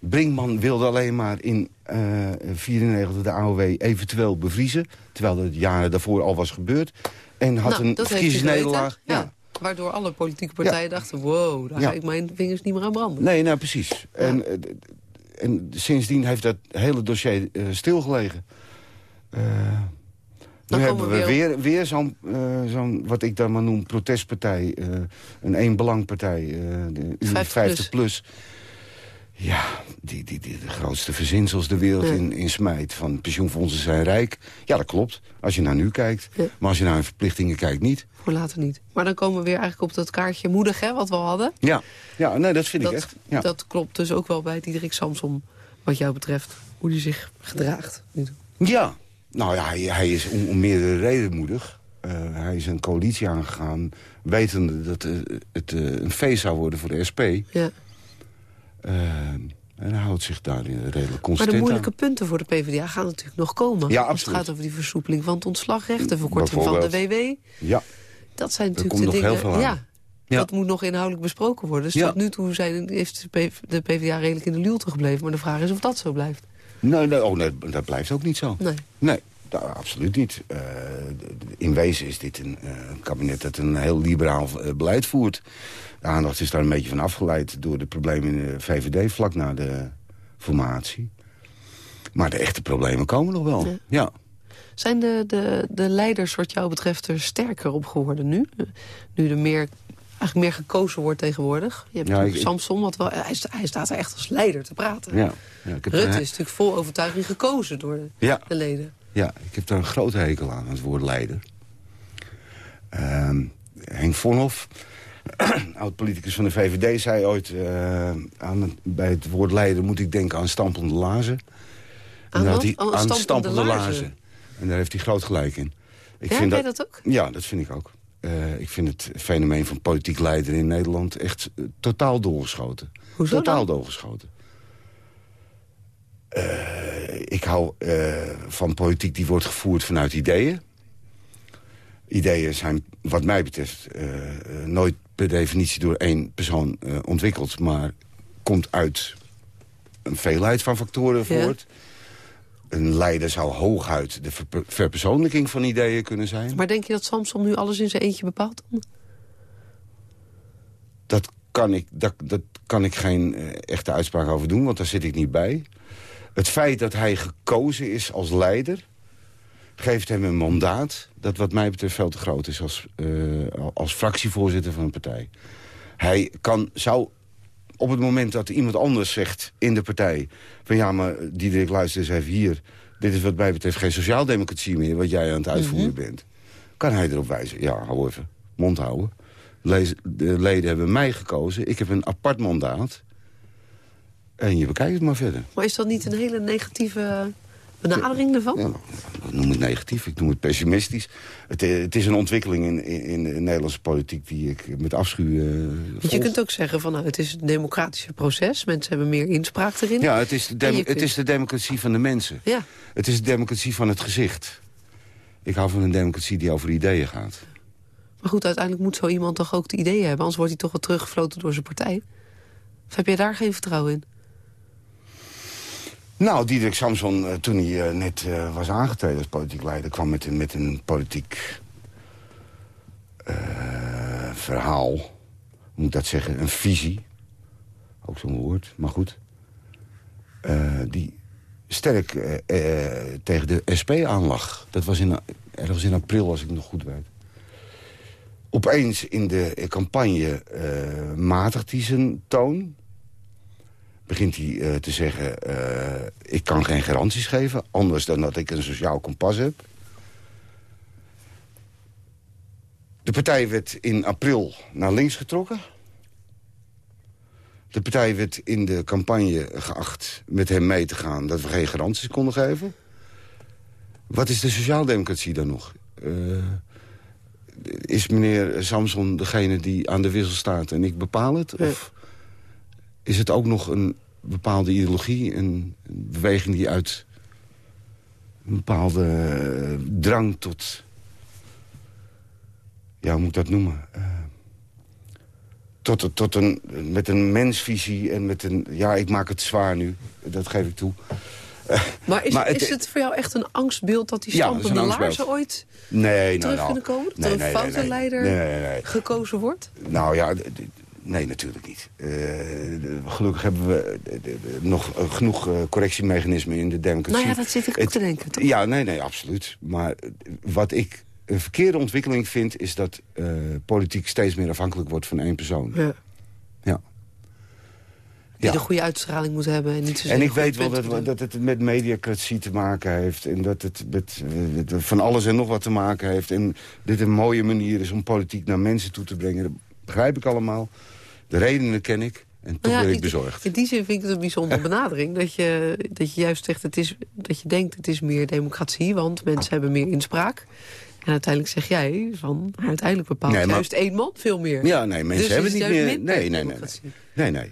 Brinkman wilde alleen maar in uh, eh, 94 de AOW eventueel bevriezen... terwijl dat jaren daarvoor al was gebeurd. En had nou, een verkiezingsnederlaag. Ja. Waardoor alle politieke partijen dachten... wow, daar ga ik mijn vingers niet meer aan branden. Nee, nou precies. En, eh, en sindsdien heeft dat hele dossier uh, stilgelegen. Uh, nu hebben we weer, weer, zo'n, wat ik dan maar noem, protestpartij. een één-belangpartij, de 50, plus. Ja, die, die, die, de grootste verzinsels de wereld in, in smijt. Van pensioenfondsen zijn rijk. Ja, dat klopt. Als je naar nu kijkt. Maar als je naar hun verplichtingen kijkt, niet. Voor later niet. Maar dan komen we weer eigenlijk op dat kaartje moedig, hè, wat we hadden. Ja, ja nee, dat vind ik echt. Ja. Dat klopt dus ook wel bij Diederik Samsom, wat jou betreft. Hoe die zich gedraagt. Ja, nou ja, hij, hij is om, om, meerdere redenen moedig. Uh, hij is een coalitie aangegaan, wetende dat uh, het uh, een feest zou worden voor de SP. Ja. En hij houdt zich daarin redelijk constant Maar de moeilijke punten voor de PvdA gaan natuurlijk nog komen. Ja, absoluut. Het gaat over die versoepeling van het ontslagrecht... de verkorting van de WW. Ja. Dat zijn natuurlijk de dingen... Ja, ja. Dat moet nog inhoudelijk besproken worden. Dus tot nu toe zijn, heeft de PvdA redelijk in de luwte gebleven. Maar de vraag is of dat zo blijft. Nee, nee, oh, nee dat blijft ook niet zo. Nee. Nee, absoluut niet. Uh, in wezen is dit een uh, kabinet dat een heel liberaal uh, beleid voert. De aandacht is daar een beetje van afgeleid... door de problemen in de VVD vlak na de formatie. Maar de echte problemen komen nog wel, ja. Zijn de, de, de leiders wat jou betreft er sterker op geworden nu? Nu er meer, eigenlijk meer gekozen wordt tegenwoordig. Je hebt ja, ik, Samson, wat wel, hij, hij, staat er echt als leider te praten. Ja, ja, ik heb Rutte is natuurlijk vol overtuiging gekozen door de, de, leden. Ja, ik heb daar een grote hekel aan, het woord leider. Uh, Henk Vonhoff oud-politicus van de VVD, zei ooit... Uh, aan, bij het woord leider moet ik denken aan stampende lazen. Aan, hij, aan stampende, lazen. En daar heeft hij groot gelijk in. Ik ja, vind dat, dat ook? Ja, dat vind ik ook. Uh, ik vind het fenomeen van politiek leider in Nederland echt uh, totaal doorgeschoten. Hoezo Totaal dan? doorgeschoten. Ik hou van politiek die wordt gevoerd vanuit ideeën. Ideeën zijn, wat mij betreft, nooit per definitie door één persoon ontwikkeld... maar komt uit een veelheid van factoren voort. Een leider zou hooguit de ver verpersoonlijking van ideeën kunnen zijn. Maar denk je dat Samson nu alles in zijn eentje bepaalt? Dat kan ik, dat, dat kan ik geen echte uitspraak over doen, want daar zit ik niet bij. Het feit dat hij gekozen is als leider geeft hem een mandaat dat wat mij betreft veel te groot is als, uh, als fractievoorzitter van een partij. Hij kan, zou op het moment dat iemand anders zegt in de partij... van ja, maar Diederik, luister eens even hier... dit is wat mij betreft geen sociaaldemocratie meer... wat jij aan het uitvoeren mhm. bent. Kan hij erop wijzen? Ja, hou even. Mond houden. De leden hebben mij gekozen. Ik heb een apart mandaat. En je bekijkt het maar verder. Maar is dat niet een hele negatieve benadering ervan? Ja, ik noem het negatief, ik noem het pessimistisch. Het, eh, het is een ontwikkeling in, in, de Nederlandse politiek die ik met afschuw uh, Je kunt ook zeggen van nou, het is een democratische proces. Mensen hebben meer inspraak erin. Ja, het is de, het is de democratie van de mensen. Ja. Het is de democratie van het gezicht. Ik hou van een democratie die over ideeën gaat. Maar goed, uiteindelijk moet zo iemand toch ook de ideeën hebben... anders wordt hij toch wel teruggefloten door zijn partij. Of heb jij daar geen vertrouwen in? Nou, Diederik Samson, uh, toen hij uh, net uh, was aangetreden als politiek leider... kwam met een, met een politiek verhaal. Hoe moet dat zeggen? Een visie. Ook zo'n woord, maar goed. die sterk tegen de SP aanlag. Dat was in, ergens in april, als ik nog goed weet. Opeens in de campagne matigt hij zijn toon begint hij uh, te zeggen... Uh, ik kan geen garanties geven, anders dan dat ik een sociaal kompas heb. De partij werd in april naar links getrokken. De partij werd in de campagne geacht met hem mee te gaan... dat we geen garanties konden geven. Wat is de sociaaldemocratie dan nog? Uh, is meneer Samson degene die aan de wissel staat en ik bepaal het? Of is het ook nog een bepaalde ideologie, een, beweging die uit een bepaalde eh, drang tot... Ja, hoe moet ik dat noemen? Uh, tot, tot een, met een mensvisie en met een... Ja, ik maak het zwaar nu, dat geef ik toe. Maar is, is het voor jou echt een angstbeeld dat die Ja, stampende angstbeeld. laarzen ooit Nee, terug nou, nou. kunnen komen? Dat Nee, een nee, foute nee, nee. leider Nee, nee, nee. gekozen wordt? Nou ja, nee, natuurlijk niet. Eh, gelukkig hebben we nog eh, genoeg eh, correctiemechanismen in de democratie. Nou ja, dat zit ik ook Het- te denken, toch? Ja, nee, nee, absoluut. Maar wat ik een verkeerde ontwikkeling vind... is dat politiek steeds meer afhankelijk wordt van één persoon. Ja. Ja. Die Ja. de goede uitstraling moet hebben. En, niet En ik weet wel dat, het met mediacratie te maken heeft. En dat het met, met van alles en nog wat te maken heeft. En dit een mooie manier is om politiek naar mensen toe te brengen. Dat begrijp ik allemaal. De redenen ken ik. En toch ja, ben ik bezorgd. In die zin vind ik het een bijzondere benadering. Dat je, dat je juist zegt, het is, dat je denkt het is meer democratie. Want mensen hebben meer inspraak. En uiteindelijk zeg jij van, uiteindelijk bepaalt Nee, maar- juist één man veel meer. Ja, nee, mensen Dus hebben niet meer... Nee, nee, nee. Nee, nee.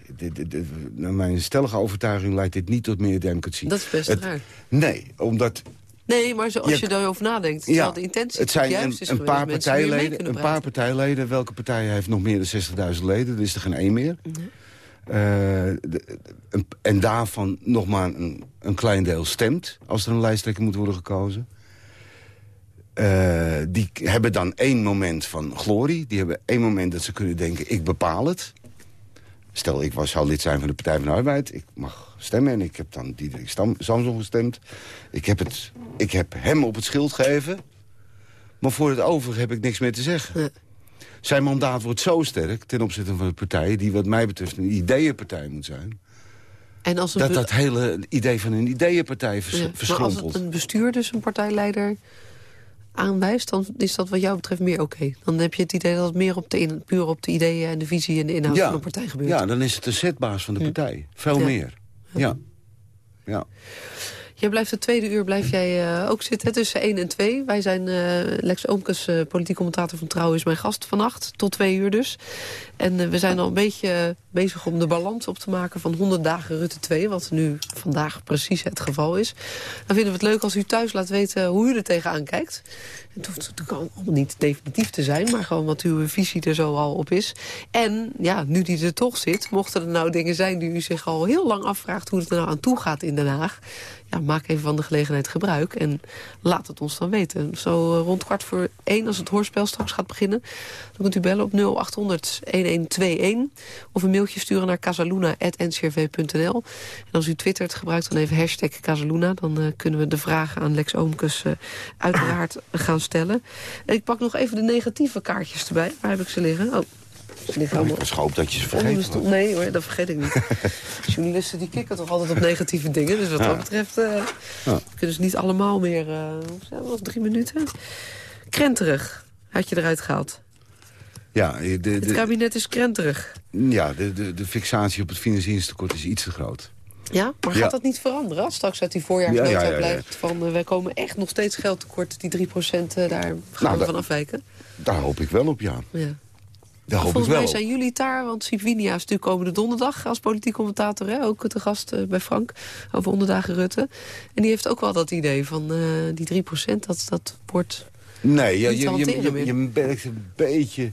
Naar mijn stellige overtuiging leidt dit niet tot meer democratie. Dat is best Het- raar. Nee, omdat Nee, maar zoals Je- je, daarover nadenkt, terwijl de intentie het zijn juist een, paar partijleden. Een paar partijleden. Welke partij heeft nog meer dan 60.000 leden? Er is er geen één meer. Eh, de- een- en daarvan nog maar een, een klein deel stemt... als er een lijsttrekker moet worden gekozen. Eh, die hebben dan één moment van glorie. Die hebben één moment dat ze kunnen denken, ik bepaal het. Stel, ik was, zou lid zijn van de Partij van de Arbeid. Ik mag stemmen en ik heb dan Diederik Samson gestemd. Ik heb, het, ik heb hem op het schild gegeven. Maar voor het overige heb ik niks meer te zeggen. Ja. Zijn mandaat wordt zo sterk ten opzichte van de partij... die wat mij betreft een ideeënpartij moet zijn... En als dat dat hele idee van een ideeënpartij vers ja, maar als verschrompelt. het een bestuur dus een partijleider aanwijst... dan is dat wat jou betreft meer oké. Dan heb je het idee dat het meer op de puur op de ideeën en de visie en de inhoud van een partij gebeurt. ja, dan is het de zetbaas van de partij. Veel meer. Ja. ja. Jij blijft het tweede uur blijf jij eh, ook zitten tussen 1 en 2. Wij zijn eh, Lex Oomkes, eh, politiek commentator van Trouw, is mijn gast vannacht. Tot twee uur dus. En we zijn al een beetje bezig om de balans op te maken van 100 dagen Rutte 2. Wat nu vandaag precies het geval is. Dan vinden we het leuk als u thuis laat weten hoe u er tegenaan kijkt. Het hoeft natuurlijk allemaal niet definitief te zijn, maar gewoon wat uw visie er zo al op is. En ja, nu die er toch zit, mochten er nou dingen zijn die u zich al heel lang afvraagt hoe het er nou aan toe gaat in Den Haag. Ja, maak even van de gelegenheid gebruik en laat het ons dan weten. Zo eh, rond kwart voor één, als het hoorspel straks gaat beginnen... dan kunt u bellen op 0800-1121 of een mailtje sturen naar casaluna.ncrv.nl. En als u twittert, gebruikt dan even hashtag Casaluna. Dan eh, kunnen we de vragen aan Lex Oomkes eh, uiteraard gaan. En ik pak nog even de negatieve kaartjes erbij. Waar heb ik ze liggen? Oh, ze liggen Ik allemaal was hoop dat je ze was. Nee hoor, dat vergeet ik niet. Journalisten die kikken toch altijd op negatieve dingen. Dus wat dat betreft eh, Ja. kunnen ze niet allemaal meer... eh zijn we, nog drie minuten? Krenterig had je eruit gehaald. Ja, de, de, Het kabinet is krenterig. ja de, de, de fixatie op het financieringstekort is iets te groot. Ja, maar gaat Ja. dat niet veranderen? Als straks uit die voorjaarsnota Ja, ja, ja, ja. blijkt van... eh, wij komen echt nog steeds geld tekort. Die 3 procent, daar gaan we dat- van afwijken. Daar hoop ik wel op, ja. Ja. Daar hoop ik Volgens wel mij op. zijn jullie het daar, want Sivinia is natuurlijk komende donderdag... als politiek commentator, hè, ook te gast eh, bij Frank... over onderdagen Rutte. En die heeft ook wel dat idee van eh, die 3% dat, dat wordt... Nee, je, je, je, merkt een beetje...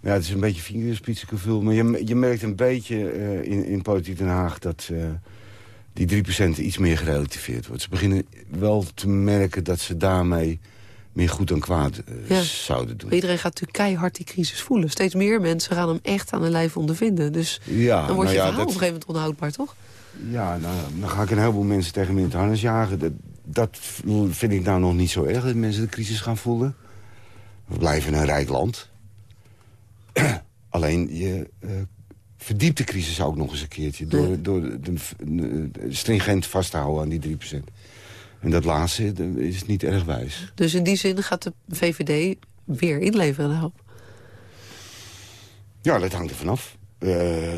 Ja, het is een beetje vingerspitsengevoel, maar je, je merkt een beetje eh, in, in Politiek Den Haag... dat eh, die 3% iets meer gerelativeerd wordt. Ze beginnen wel te merken dat ze daarmee meer goed dan kwaad eh, Ja. zouden doen. Maar iedereen gaat natuurlijk keihard die crisis voelen. Steeds meer mensen gaan hem echt aan de lijf ondervinden. Dus Ja, dan wordt nou je ja, verhaal dat- op een gegeven moment onhoudbaar, toch? Ja, nou, dan ga ik een heleboel mensen tegen me in het harnas jagen. Dat, dat vind ik nou nog niet zo erg, dat mensen de crisis gaan voelen. We blijven een rijk land. Alleen, je eh, verdiept de crisis ook nog eens een keertje... door, Ja. door de, de- de- stringent vast te houden aan die 3%. En dat laatste dat is niet erg wijs. Dus in die zin gaat de VVD weer inleveren daarop. Ja, dat hangt er vanaf. Eh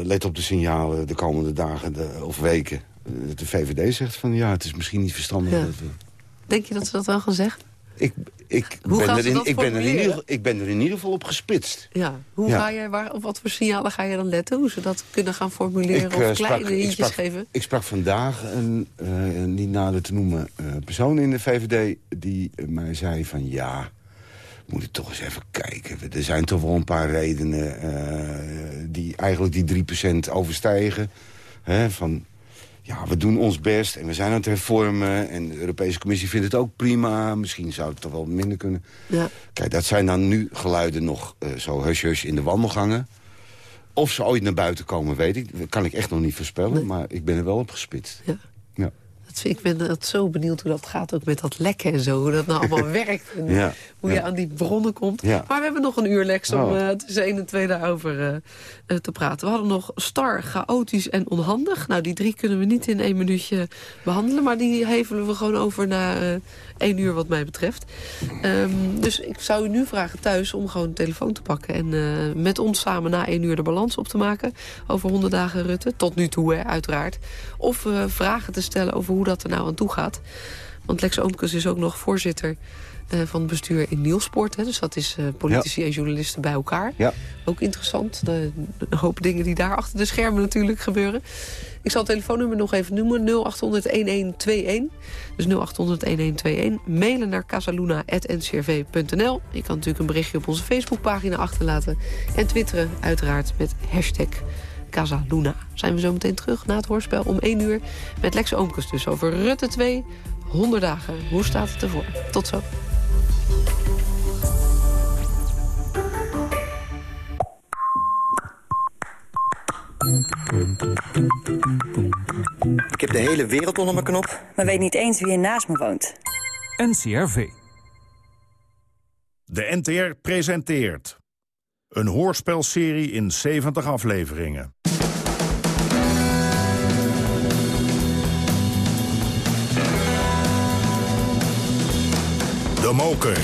let op de signalen de komende dagen de- of weken. Eh, De VVD zegt van ja, het is misschien niet verstandig Ja. dat we... Denk je dat ze dat wel gaan zeggen? Ik, ik, Hoe ben er in, ik, ben er in ieder, ik ben er in ieder geval op gespitst. Ja. Hoe Ja. ga je, waar, op wat voor signalen ga je dan letten? Hoe ze dat kunnen gaan formuleren eh, of kleine hintjes geven? ik sprak vandaag een eh, niet nader te noemen eh, persoon in de VVD... die eh, mij zei van ja, we moeten toch eens even kijken. Er zijn toch wel een paar redenen eh, die eigenlijk die 3% overstijgen. Hè, van, ja, we doen ons best en we zijn aan het hervormen. En de Europese Commissie vindt het ook prima. Misschien zou het toch wel minder kunnen. Ja. Kijk, dat zijn dan nu geluiden nog uh, zo hush-hush in de wandelgangen. Of ze ooit naar buiten komen, weet ik. Dat kan ik echt nog niet voorspellen, Nee. maar ik ben er wel op gespitst. Ja. Ja. Dat, ik ben dat zo benieuwd hoe dat gaat, ook met dat lekken en zo. Hoe dat nou allemaal werkt. En Ja. Hoe je aan die bronnen komt. Maar we hebben nog een uur, Lex, om Oh. eh, tussen één en twee daarover eh, eh, te praten. We hadden nog star, chaotisch en onhandig. Nou, die drie kunnen we niet in één minuutje behandelen. Maar die hevelen we gewoon over na één uur, wat mij betreft. Ehm, dus ik zou u nu vragen thuis om gewoon de telefoon te pakken... en met ons samen na één uur de balans op te maken... over 100 dagen Rutte. Tot nu toe, hè, uiteraard. Of vragen te stellen over hoe dat er nou aan toe gaat. Want Lex Oomkes is ook nog voorzitter eh, van het bestuur in Nielsport. Hè, dus dat is eh, politici en journalisten bij elkaar. Ja. Ook interessant. De, een hoop dingen die daar achter de schermen natuurlijk gebeuren. Ik zal het telefoonnummer nog even noemen. 0800-1121. Dus 0800-1121. Mailen naar casaluna.ncrv.nl. Je kan natuurlijk een berichtje op onze Facebookpagina achterlaten. En twitteren uiteraard met hashtag Casaluna. Zijn we zo meteen terug na het hoorspel om 1 uur... met Lex Oomkes dus over Rutte 2, 100 dagen. Hoe staat het ervoor? Tot zo. Ik heb de hele wereld onder mijn knop. maar weet niet eens wie er naast me woont. NCRV. De NTR presenteert... een hoorspelserie in 70 afleveringen. De Moker.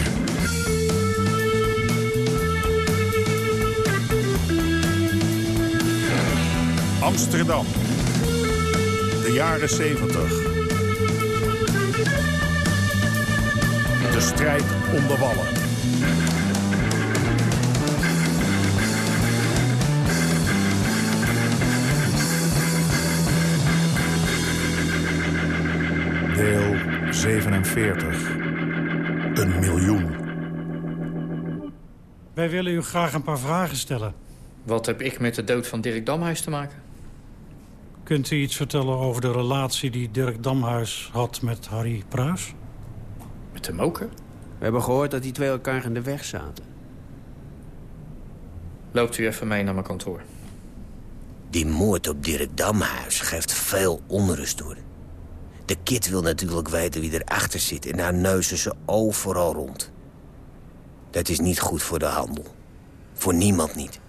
Amsterdam. De jaren 70. De strijd om de wallen. Deel 47. Een miljoen. Wij willen u graag een paar vragen stellen. Wat heb ik met de dood van Dirk Damhuis te maken? Kunt u iets vertellen over de relatie die Dirk Damhuis had met Harry Pruis? Met de moker? We hebben gehoord dat die twee elkaar in de weg zaten. Loopt u even mee naar mijn kantoor. Die moord op Dirk Damhuis geeft veel onrust door. De kid wil natuurlijk weten wie erachter zit... en daar neuzen ze overal rond. Dat is niet goed voor de handel. Voor niemand niet.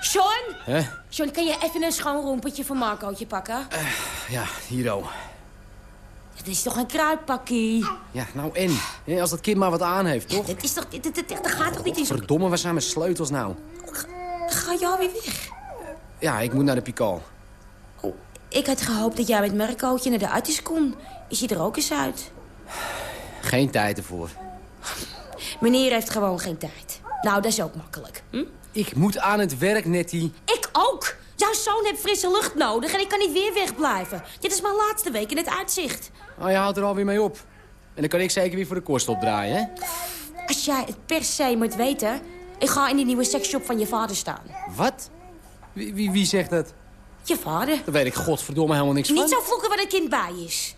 Sean? Hè? Sean, kan je even een schoon rompertje van Marcootje pakken? Ja, hier al. Dat is toch een kruidpakkie? Ja, nou en? Ja, als dat kind maar wat aan heeft, toch? Dat is toch... Dat, dat, dat gaat toch niet in zo'n... Verdomme, waar zijn mijn sleutels nou? Ga je alweer weg? Ja, ik moet naar de Pikal. Ik had gehoopt dat jij met Marcootje naar de uitjes kon. Is hij er ook eens uit? Geen tijd ervoor. Meneer heeft gewoon geen tijd. Nou, dat is ook makkelijk. Hm? Ik moet aan het werk, Nettie. Ik ook! Jouw zoon heeft frisse lucht nodig en ik kan niet weer wegblijven. Dit is mijn laatste week in het uitzicht. Oh, je houdt er alweer mee op. En dan kan ik zeker weer voor de kost opdraaien, hè? Als jij het per se moet weten... ik ga in die nieuwe seksshop van je vader staan. Wat? Wie, wie, wie zegt dat? Je vader. Daar weet ik godverdomme helemaal niks van. Niet zo vloeken waar het kind bij is.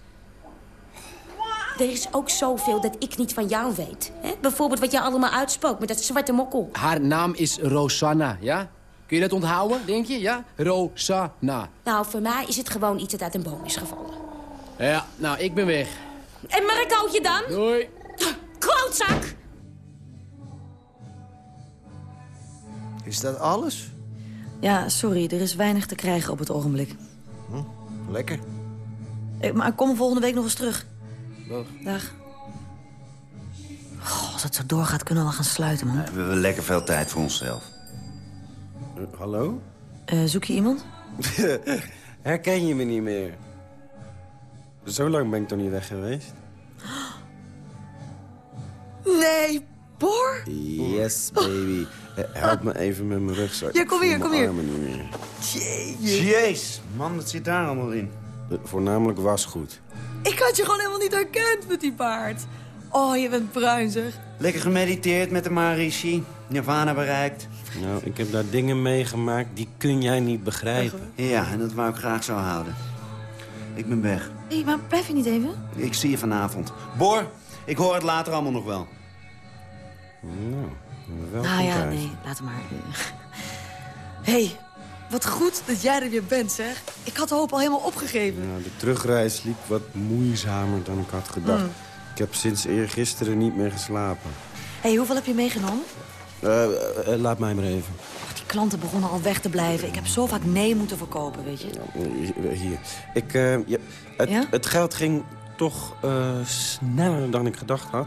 Er is ook zoveel dat ik niet van jou weet. Hè? Bijvoorbeeld wat jij allemaal uitspookt met dat zwarte mokkel. Haar naam is Rosanna, ja? Kun je dat onthouden, denk je? Ja? Rosanna. Nou, voor mij is het gewoon iets dat uit een boom is gevallen. Ja, nou, ik ben weg. En Marcootje dan? Doei. Klootzak! Is dat alles? Ja, sorry, er is weinig te krijgen op het ogenblik. Hm, lekker. Eh, Maar kom volgende week nog eens terug. Dag. Dag. Goh, als het zo doorgaat, kunnen we wel gaan sluiten, man. We hebben lekker veel tijd voor onszelf. hallo? Eh, zoek je iemand? Herken je me niet meer? Zo lang ben ik toch niet weg geweest? Nee, Bor? Yes, baby. Eh, Help me even met mijn rugzak. Ja, kom hier, kom hier. armen niet meer. Jeez, man, wat zit daar allemaal in? Voornamelijk wasgoed. Ik had je gewoon helemaal niet herkend met die paard. Oh, je bent bruin, zeg. Lekker gemediteerd met de Marishi. Nirvana bereikt. Nou, ik heb daar dingen meegemaakt die kun jij niet begrijpen. Ja, en dat wou ik graag zo houden. Ik ben weg. Hé, maar blijf je niet even? Ik zie je vanavond. Bor, ik hoor het later allemaal nog wel. Nou, wel nou ja, nee, laat maar. Hé, hey, wat goed dat jij er weer bent, zeg. Ik had de hoop al helemaal opgegeven. Ja, de terugreis liep wat moeizamer dan ik had gedacht. Hmm. Ik heb sinds eergisteren niet meer geslapen. Hé, hey, hoeveel heb je meegenomen? Uh, uh, laat mij maar even. Ach, die klanten begonnen al weg te blijven. Ik heb zo vaak nee moeten verkopen, weet je. Ja, hier. Ik, ja, het, ja? het, geld ging toch sneller dan ik gedacht had.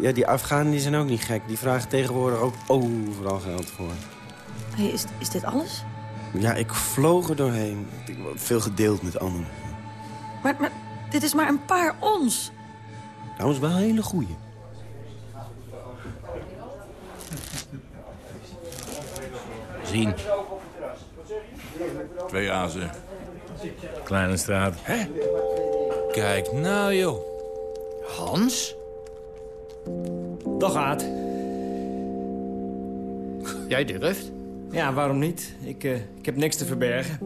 ja, die Afghanen die zijn ook niet gek. Die vragen tegenwoordig ook overal geld voor. Hey, is, is dit alles? Ja, ik vloog er doorheen. Ik heb veel gedeeld met anderen. Maar, maar dit is maar een paar ons. Trouwens wel een hele goeie. Zien. Twee azen. Kleine straat. Hè? Kijk nou, joh. Hans? Dag, Aad. Jij durft? Ja, waarom niet? Ik, uh, ik heb niks te verbergen.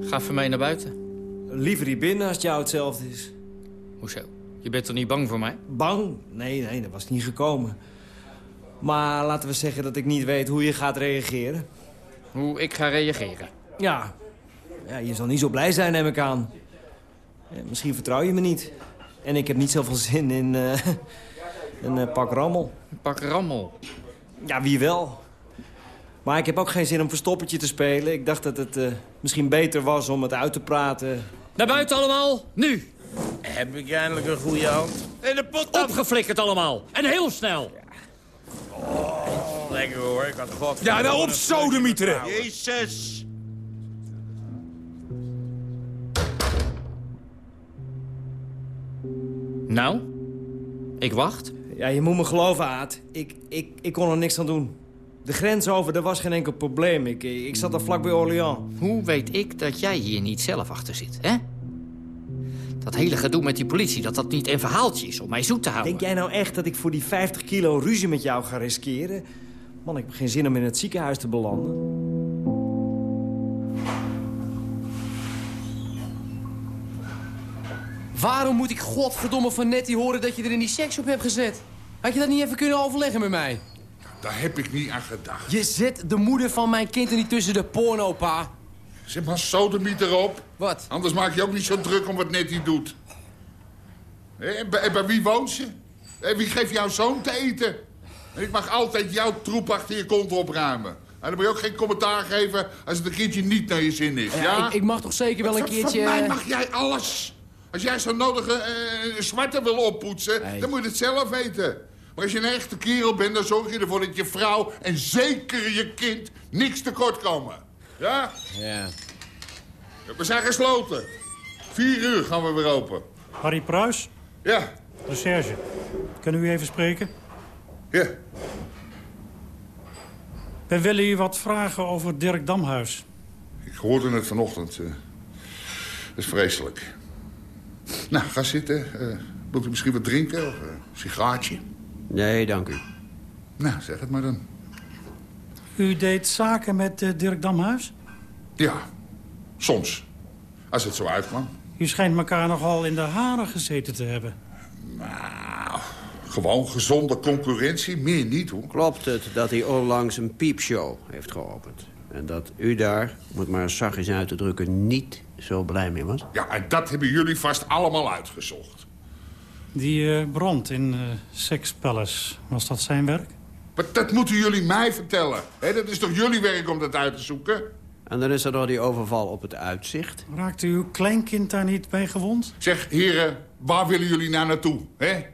Ga voor mij naar buiten. Liever hier binnen als het jou hetzelfde is. Hoezo? Je bent toch niet bang voor mij? Bang? Nee, nee, dat was niet gekomen. Maar laten we zeggen dat ik niet weet hoe je gaat reageren. Hoe ik ga reageren? Ja. ja je zal niet zo blij zijn, neem ik aan. Ja, misschien vertrouw je me niet. En ik heb niet zoveel zin in uh, een uh, pak rammel. Een pak rammel? Ja, wie wel. Maar ik heb ook geen zin om verstoppertje te spelen. Ik dacht dat het uh, misschien beter was om het uit te praten. Naar buiten allemaal, nu! Heb ik eindelijk een goede hand? In de pot Opgeflikkerd allemaal. En heel snel. Ja. Oh, lekker hoor. Ik had god. Ja, nou op sodemieteren. Jezus. Nou? Ik wacht. Ja, je moet me geloven, Aad. Ik, ik, ik kon er niks aan doen. De grens over, er was geen enkel probleem. Ik, ik zat daar vlak bij Orléans. Hoe weet ik dat jij hier niet zelf achter zit, hè? Dat hele gedoe met die politie, dat dat niet een verhaaltje is om mij zoet te houden. Denk jij nou echt dat ik voor die 50 kilo ruzie met jou ga riskeren? Man, ik heb geen zin om in het ziekenhuis te belanden. Waarom moet ik godverdomme van Nettie horen dat je er in die seks op hebt gezet? Had je dat niet even kunnen overleggen met mij? Daar heb ik niet aan gedacht. Je zet de moeder van mijn kind er niet tussen de porno, pa. Zeg maar sodemiet erop. Wat? Anders maak je ook niet zo druk om wat Nettie doet. En bij, bij wie woont ze? En wie geeft jouw zoon te eten? En ik mag altijd jouw troep achter je kont opruimen. En dan moet je ook geen commentaar geven als het een keertje niet naar je zin is, ja? ja? Ik, ik, mag toch zeker wel een keertje... Van mij mag jij alles. Als jij zo'n nodige uh, zwarte wil oppoetsen, hey. dan moet je het zelf weten. Maar als je een echte kerel bent, dan zorg je ervoor dat je vrouw en zeker je kind niks tekort komen. Ja? Ja. We zijn gesloten. Vier uur gaan we weer open. Harry Pruis? Ja. Recherche. Kunnen u even spreken? Ja. We willen u wat vragen over Dirk Damhuis. Ik hoorde het vanochtend. Dat is vreselijk. Nou, ga zitten. Uh, wilt u misschien wat drinken of uh, een sigaartje? Nee, dank u. Nou, zeg het maar dan. U deed zaken met uh, Dirk Damhuis? Ja, soms. Als het zo uitkwam. U schijnt elkaar nogal in de haren gezeten te hebben. Nou, gewoon gezonde concurrentie, meer niet hoor. Klopt het dat hij onlangs een piepshow heeft geopend? En dat u daar, om het maar zachtjes uit te drukken, niet zo blij mee was? Ja, en dat hebben jullie vast allemaal uitgezocht. Die uh, brand in uh, Sex Palace, was dat zijn werk? Maar dat moeten jullie mij vertellen. He, dat is toch jullie werk om dat uit te zoeken? En dan is er nog die overval op het uitzicht. Raakt uw kleinkind daar niet bij gewond? Zeg, heren, waar willen jullie nou naartoe, hè?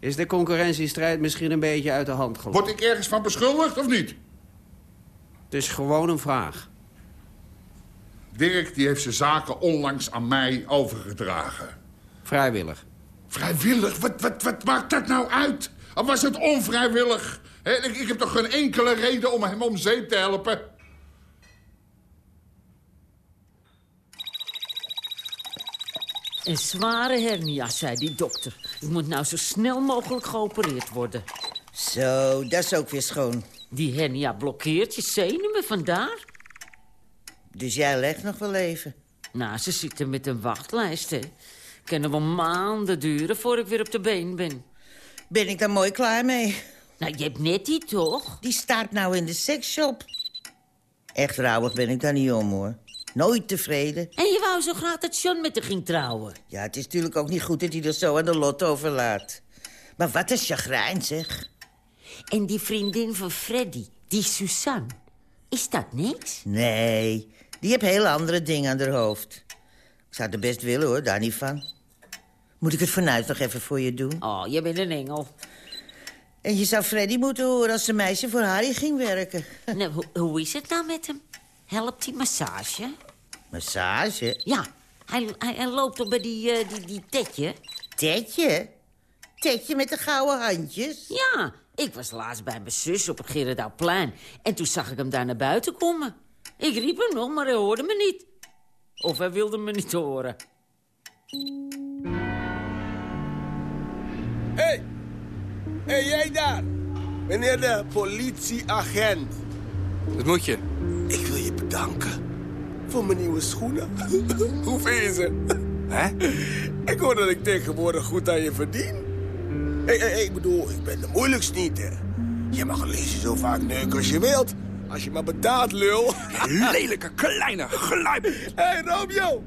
Is de concurrentiestrijd misschien een beetje uit de hand gelopen? Word ik ergens van beschuldigd of niet? Het is gewoon een vraag. Dirk die heeft zijn zaken onlangs aan mij overgedragen. Vrijwillig. Vrijwillig? Wat, wat, wat maakt dat nou uit? Of was het onvrijwillig? He, ik, ik heb toch geen enkele reden om hem om zeep te helpen? Een zware hernia, zei die dokter. U moet nou zo snel mogelijk geopereerd worden. Zo, dat is ook weer schoon. Die hernia blokkeert je zenuwen vandaar. Dus jij legt nog wel even? Nou, ze zitten met een wachtlijst, hè. Kunnen wel maanden duren voor ik weer op de been ben. Ben ik daar mooi klaar mee? Nou, je hebt net die, toch? Die staat nou in de seksshop. Echt rouwig ben ik daar niet om, hoor. Nooit tevreden. En je wou zo graag dat John met haar ging trouwen. Ja, het is natuurlijk ook niet goed dat hij er zo aan de lot overlaat. Maar wat een chagrijn, zeg. En die vriendin van Freddy, die Suzanne, is dat niks? Nee, die heeft heel andere dingen aan haar hoofd. Ik zou het best willen, hoor, daar niet van. Moet ik het vanuit nog even voor je doen? Oh, je bent een engel. En je zou Freddy moeten horen als een meisje voor Harry ging werken. Nou, ho hoe is het nou met hem? Helpt die massage? Massage? Ja, hij, hij, hij loopt toch bij die, uh, die, die tetje? Tetje? Tetje met de gouden handjes? Ja, ik was laatst bij mijn zus op het Gerardouwplein. En toen zag ik hem daar naar buiten komen. Ik riep hem nog, maar hij hoorde me niet. Of hij wilde me niet horen. Hé! Hey. Hé, hey, jij daar! Meneer de politieagent. Wat moet je? Ik wil je bedanken voor mijn nieuwe schoenen. Hoe vind je ze? Hè? Ik hoor dat ik tegenwoordig goed aan je verdien. Hey, hey, ik bedoel, ik ben de moeilijkst niet, hè. Je mag lezen zo vaak neuken als je wilt. Als je maar betaalt, lul. Lelijke, kleine gluip. Hé, hey, Romeo.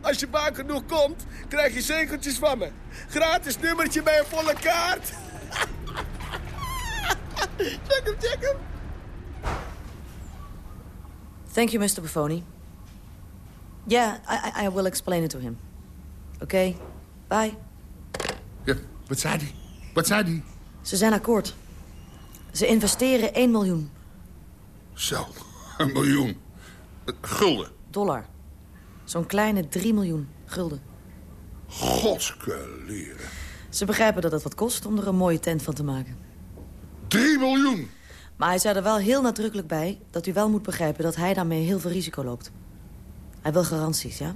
Als je vaak genoeg komt, krijg je zegeltjes van me. Gratis nummertje bij een volle kaart. check hem, check hem. Thank you, Mr. Buffoni. Yeah, I, I will explain it to him. Okay, bye. Wat zei hij? Wat zei hij? Ze zijn akkoord. Ze investeren 1 miljoen. Zo, een miljoen. Gulden. Dollar. Zo'n kleine 3 miljoen gulden. Godskeleren. Ze begrijpen dat het wat kost om er een mooie tent van te maken. 3 miljoen? Maar hij zei er wel heel nadrukkelijk bij dat u wel moet begrijpen... dat hij daarmee heel veel risico loopt. Hij wil garanties, ja?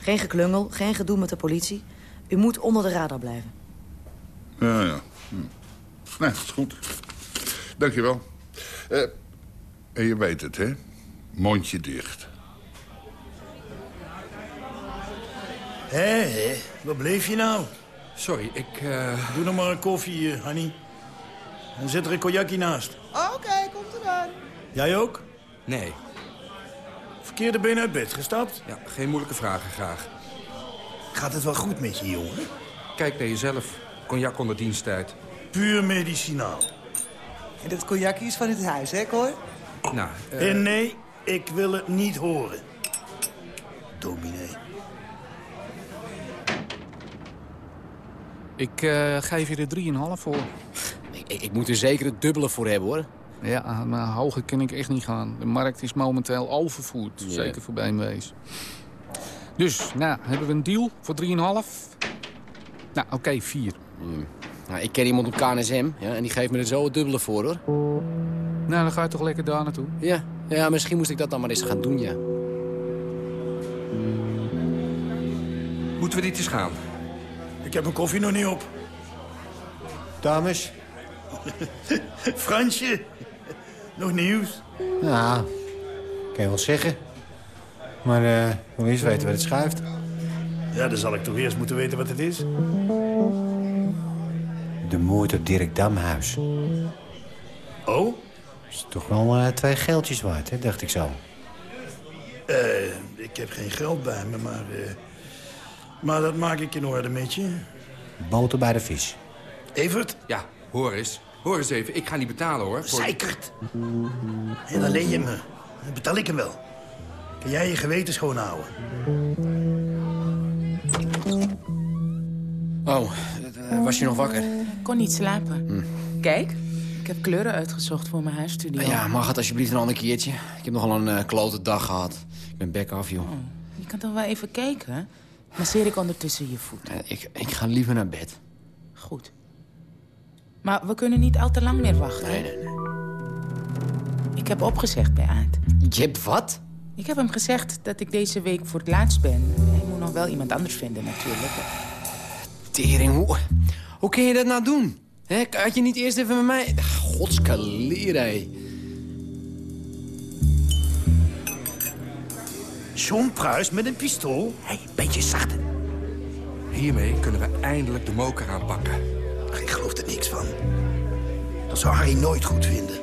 Geen geklungel, geen gedoe met de politie. U moet onder de radar blijven. Ja, ja. Hm. Nee, is goed. Dank je wel. Uh, en je weet het, hè? Mondje dicht. Hé, hé, waar bleef je nou? Sorry, ik... Uh... Doe nog maar een koffie, uh, Hanny. En zet er een cognacje naast. Oké, okay, komt eraan. Jij ook? Nee. Verkeerde been uit bed gestapt? Ja, geen moeilijke vragen, graag. Gaat het wel goed met je, jongen? Kijk naar jezelf. Cognac onder diensttijd. Puur medicinaal. En dat cognacje is van het huis, hè, Cor? Nou, uh... En nee, ik wil het niet horen. Dominee. Ik uh, geef je er 3,5 voor. Ik, ik, moet er zeker het dubbele voor hebben, hoor. Ja, maar hoger kan ik echt niet gaan. De markt is momenteel overvoerd, zeker voor BMW's. Dus, nou, hebben we een deal voor 3,5? Nou, oké, 4. Nou, ik ken iemand op KNSM ja, en die geeft me er zo het dubbele voor, hoor. Nou, dan ga je toch lekker daar naartoe? Ja, ja misschien moest ik dat dan maar eens gaan doen, ja. Moeten we dit eens gaan? Ik heb mijn koffie nog niet op. Dames. Fransje. Nog nieuws? Ja, kan je wel zeggen. Maar uh, hoe eens weten wat het schuift. Ja, dan zal ik toch eerst moeten weten wat het is. De moord op Dirk Damhuis. Oh? Is toch wel uh, twee geldjes waard, hè, dacht ik zo. Uh, ik heb geen geld bij me, maar... Uh, maar dat maak ik in orde met je. Boter bij de vis. Evert? Ja, hoor eens. Hoor eens even, ik ga niet betalen, hoor. Voor... Zeikert. En dan leen je me. Dan betaal ik hem wel. Kan jij je geweten schoonhouden? Oh, uh, was je nog wakker? Ik kon niet slapen. Hm. Kijk, ik heb kleuren uitgezocht voor mijn huisstudio. Ja, mag het alsjeblieft een ander keertje? Ik heb nogal een uh, klote dag gehad. Ik ben bek af, joh. Oh, je kan toch wel even kijken? Masseer ik ondertussen je voeten. Uh, ik, ik ga liever naar bed. Goed. Maar we kunnen niet al te lang meer wachten. Nee, nee, nee. Ik heb opgezegd bij Aad. Je hebt wat? Ik heb hem gezegd dat ik deze week voor het laatst ben. Hij moet nog wel iemand anders vinden, natuurlijk. Tering, hoe, hoe kun je dat nou doen? He, had je niet eerst even met mij... Godskaleer, hé. John Pruis met een pistool? Hé, hey, beetje zachter. Hiermee kunnen we eindelijk de moker aanpakken. Ik geloof er niks van. Dat zou Harry nooit goed vinden.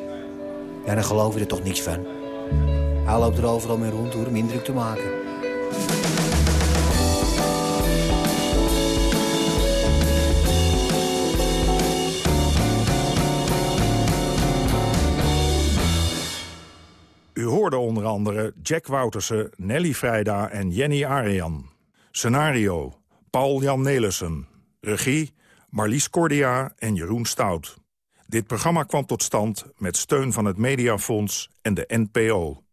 Ja, dan geloof je er toch niks van. Hij loopt er overal mee rond hoor, om indruk te maken. U hoorde onder andere Jack Woutersen, Nelly Vrijda en Jenny Arian. Scenario, Paul-Jan Nelissen. Regie, Marlies Cordia en Jeroen Stout. Dit programma kwam tot stand met steun van het Mediafonds en de NPO.